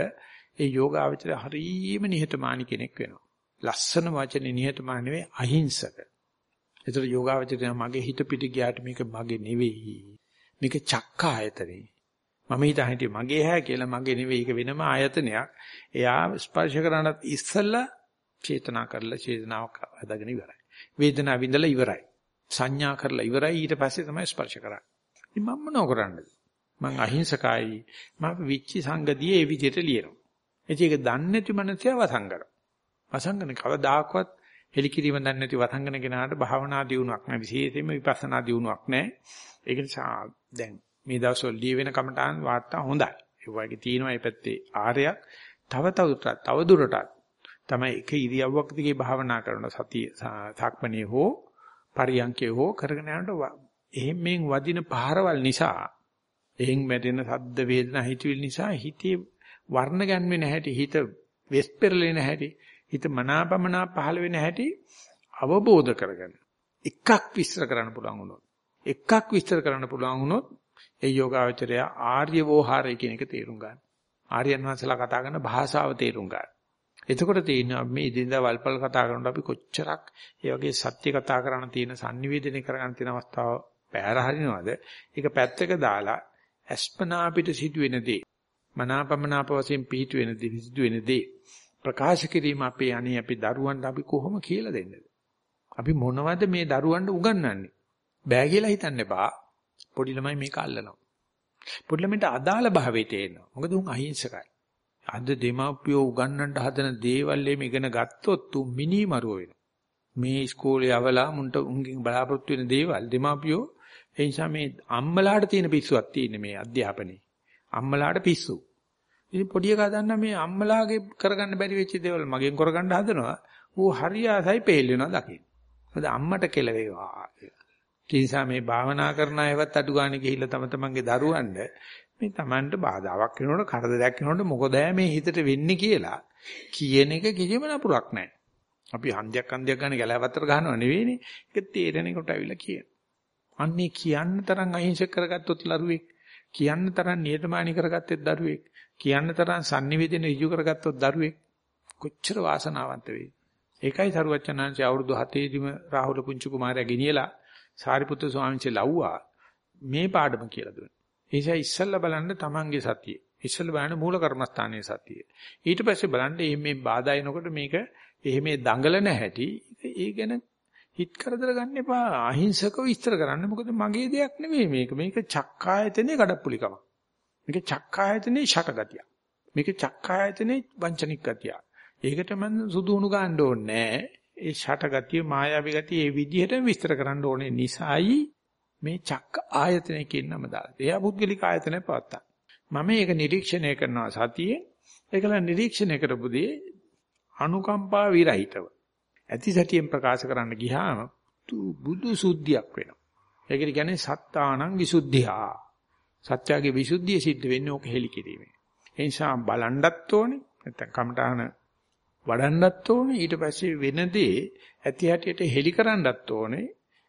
ඒ යෝගාවචර හරීම නිහතමානී කෙනෙක් වෙනවා. ලස්සන වචනේ නිහතමානී නෙවෙයි අහිංසක. ඒතර යෝගාවචරය මගේ හිත පිට ගියාට මේක මගේ නෙවෙයි. මේක චක්කායතනේ. මම හිතා හිටියේ මගේ හැ කියලා මගේ නෙවෙයි ඒක වෙනම ආයතනයක්. එයා ස්පර්ශ කරනත් ඉස්සෙල්ලා චේතනා කරලා චේතනාවක් හදාගෙන ඉවරයි. වේදනාව විඳලා ඉවරයි. සංඥා කරලා ඉවරයි ඊට පස්සේ තමයි ස්පර්ශ කරන්නේ. ඉතින් මම මොනව කරන්නද? මං අහිංසකයි. මම විච්චි සංගතිය ඒ විදිහට ලියනවා. ඒක දන්නේ නැති මනසයා වසංගන. වසංගන කවදාකවත් හෙලිකිරීම දන්නේ නැති වසංගන කෙනාට භාවනා දියුණුවක් නැහැ. විශේෂයෙන්ම විපස්සනා දියුණුවක් නැහැ. ඒක නිසා දැන් මේ දවස්වල ලියවෙන කමටහන් වාර්තා හොඳයි. ඒ වගේ තියෙනවා මේ පැත්තේ ආරයක් තව තවදුරටත් තව දුරටත් තමයි එක ඉරියව්වක් දිගේ භාවනා කරන සතිය සක්මණේ හෝ පරියන්කේ හෝ කරගෙන යනකොට එහෙන් මෙන් වදින පහරවල් නිසා එහෙන් වැටෙන සද්ද වේදනා හිතවිලි නිසා හිතේ වර්ණ ගැන්වෙන හැටි හිත වෙස් පෙරලෙන හැටි හිත මනාපමනා පහළ වෙන හැටි අවබෝධ කරගන්න එකක් විස්තර කරන්න පුළුවන් වුණොත් එකක් විස්තර කරන්න පුළුවන් වුණොත් ඒ යෝගාවචරය ආර්ය වෝහාරය කියන එක තේරුම් ගන්න. ආර්යයන් වහන්සේලා කතා කරන භාෂාව තේරුම් ගන්න. එතකොට තේිනවා මේ ඉදින්දා වල්පල් කතා කරනකොට අපි කොච්චරක් ඒ වගේ සත්‍ය කතා කරන්න තියෙන sannivedana කරගන්න තියෙන අවස්ථාව පැහැර හරිනවද? ඒක පැත්තක දාලා අස්පනා අපිට සිදුවෙන දේ මනාපමනාප වශයෙන් පිහිට වෙන දේ සිදුවෙන දේ ප්‍රකාශ කිරීම අපේ අනේ අපි දරුවන්ට අපි කොහොම කියලා දෙන්නද? අපි මොනවද මේ දරුවන්ට උගන්වන්නේ? බෑ කියලා හිතන්න එපා. පොඩි ළමයි මේක අල්ලනවා. පොඩි ළමයින්ට අදාළ භාවයට එනවා. මොකද උන් අහිංසකයි. අද දෙමාපියෝ උගන්වන්න හදන දේවල් එමෙ ඉගෙන ගත්තොත් උන් මිනිමරුව වෙනවා. මේ ඉස්කෝලේ යවලා මුන්ට උන්ගෙන් බලාපොරොත්තු වෙන දේවල් දෙමාපියෝ ඒ නිසා මේ අම්මලාට තියෙන පිස්සුවක් තියෙන මේ අධ්‍යාපනයේ. අම්මලාට පිස්සු. ඉතින් පොඩි එකා දන්න මේ අම්මලාගේ කරගන්න බැරි වෙච්ච දේවල් මගෙන් කරගන්න හදනවා. ඌ හරියසයි පේල් වෙනවා දකින්න. මොකද අම්මට කෙලවේවා කියලා. ඒ නිසා මේ භාවනා කරන අයවත් අඩු ගන්න ගිහිල්ලා තම තමන්ගේ දරුවන්ට මේ Tamanට බාධාවක් වෙනකොට කරදරයක් වෙනකොට මොකද මේ හිතට වෙන්නේ කියලා කියන එක කිසිම නපුරක් නැහැ. අපි හන්දියක් හන්දියක් ගන්න ගැලවතර ගන්නව නෙවෙයිනේ. ඒක තේරෙන කොට ඇවිල්ලා කියන. අන්නේ කියන්න තරම් අහිංසක කරගත්තොත් ලරුවෙක් කියන්න තරම් නියතමානී කරගත්තෙත් දරුවෙක් කියන්න තරම් sannivedana ඍජු කරගත්තොත් දරුවෙක් කොච්චර වාසනාවන්ත වෙයි. ඒකයි සරුවචනාංශය අවුරුදු 7 දිම රාහුල පුංචි කුමාරයා ගෙනියලා සාරිපුත්‍ර ස්වාමීන් වහන්සේ ලව්වා මේ පාඩම කියලා දුන්නා. ඒ නිසා ඉස්සල්ලා බලන්න තමන්ගේ සතිය. ඉස්සල්ලා බලන්න මූල කර්මස්ථානයේ සතිය. ඊට පස්සේ බලන්න මේ බාධා එනකොට මේක එහෙම දඟලන හැටි ඒ ගැන හිත කරදර ගන්න එපා. අහිංසකව විස්තර කරන්න. මොකද මගේ දෙයක් නෙවෙයි මේක. මේක චක්කායතනේ කඩප්පුලිකම. මේක චක්කායතනේ ෂටගතිය. මේක චක්කායතනේ වංචනික ගතිය. ඒකට මම සුදුහුණු ගන්න ඕනේ ඒ ෂටගතිය මායාවී ගතිය ඒ විදිහටම විස්තර කරන්න ඕනේ නිසායි මේ චක්ක ආයතනය කියන නම දාලා. එයා පුද්ගලික ආයතනය පවත්තා. මම මේක නිරීක්ෂණය කරනවා සතියේ. ඒකල නිරීක්ෂණය කරපු දේ අනුකම්පා විරහිතව. ඇති සැටියෙන් ප්‍රකාශ කරන්න ගියාම බුදු සුද්ධියක් වෙනවා. ඒකට කියන්නේ සත්තානං විසුද්ධියා. සත්‍යයේ විසුද්ධිය සිද්ධ වෙන්නේ ඕක හෙලි කිරීමෙන්. ඒ නිසා බලන්නත් ඕනේ. නැත්නම් කමඨාන වඩන්නත් ඕනේ. ඊට පස්සේ වෙනදී ඇති හැටියට හෙලි කරන්නත් ඕනේ.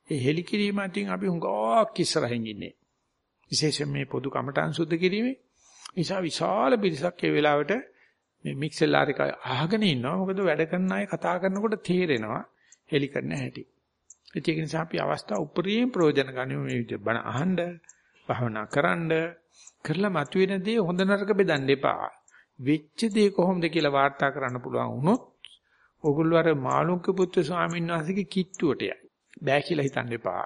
ඒ හෙලි කිරීම අතින් අපි හුඟක් ඉස්සරහින් ඉන්නේ. විශේෂයෙන් මේ පොදු කමඨාන් සුද්ධ කිරීමේ නිසා විශාල පිරිසක් ඒ වෙලාවට මේ මික්සෙලාර එක අහගෙන ඉන්නවා. මොකද වැඩ කරන අය කතා කරනකොට තේරෙනවා හෙලි කරන හැටි. ඒක නිසා අපි අවස්ථාව උපරිම ප්‍රයෝජන ගනිමු මේ විදිහට බණ අහන්න, භවනා කරන්න, කරලා මතුවෙන දේ හොඳ නරක බෙදන්න එපා. වෙච්ච දේ කොහොමද කියලා වාර්තා කරන්න පුළුවන් වුණොත් ඕගොල්ලෝ අර මාළුන්ක පුත්‍ර ස්වාමීන් වහන්සේගේ කිට්ටුවට යයි. බෑ කියලා හිතන්න එපා.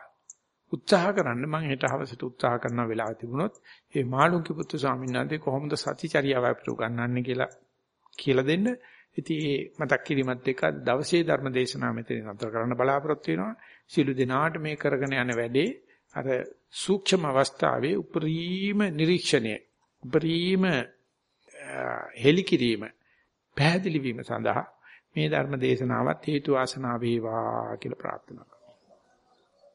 උත්සාහ කරන්න මම හෙට හවසට උත්සාහ කරන වෙලාව තිබුණොත් මේ මාළුන්ක පුත්‍ර ස්වාමීන් වහන්සේ කොහොමද සතිචර්යාව අපිට උගන්වන්නේ කියලා කියලා දෙන්න ඉතින් මේ මතක් කිරීමත් එක්ක දවසේ ධර්ම දේශනාව මෙතන නතර කරන්න බලාපොරොත්තු වෙනවා. සිළු දිනාට මේ කරගෙන යන වැඩේ අර සූක්ෂම අවස්ථාවේ උපරිම නිරීක්ෂණය උපරිම හෙලිකිරීම පැහැදිලි වීම සඳහා මේ ධර්ම දේශනාවත් හේතු වාසනා වේවා කියලා ප්‍රාර්ථනා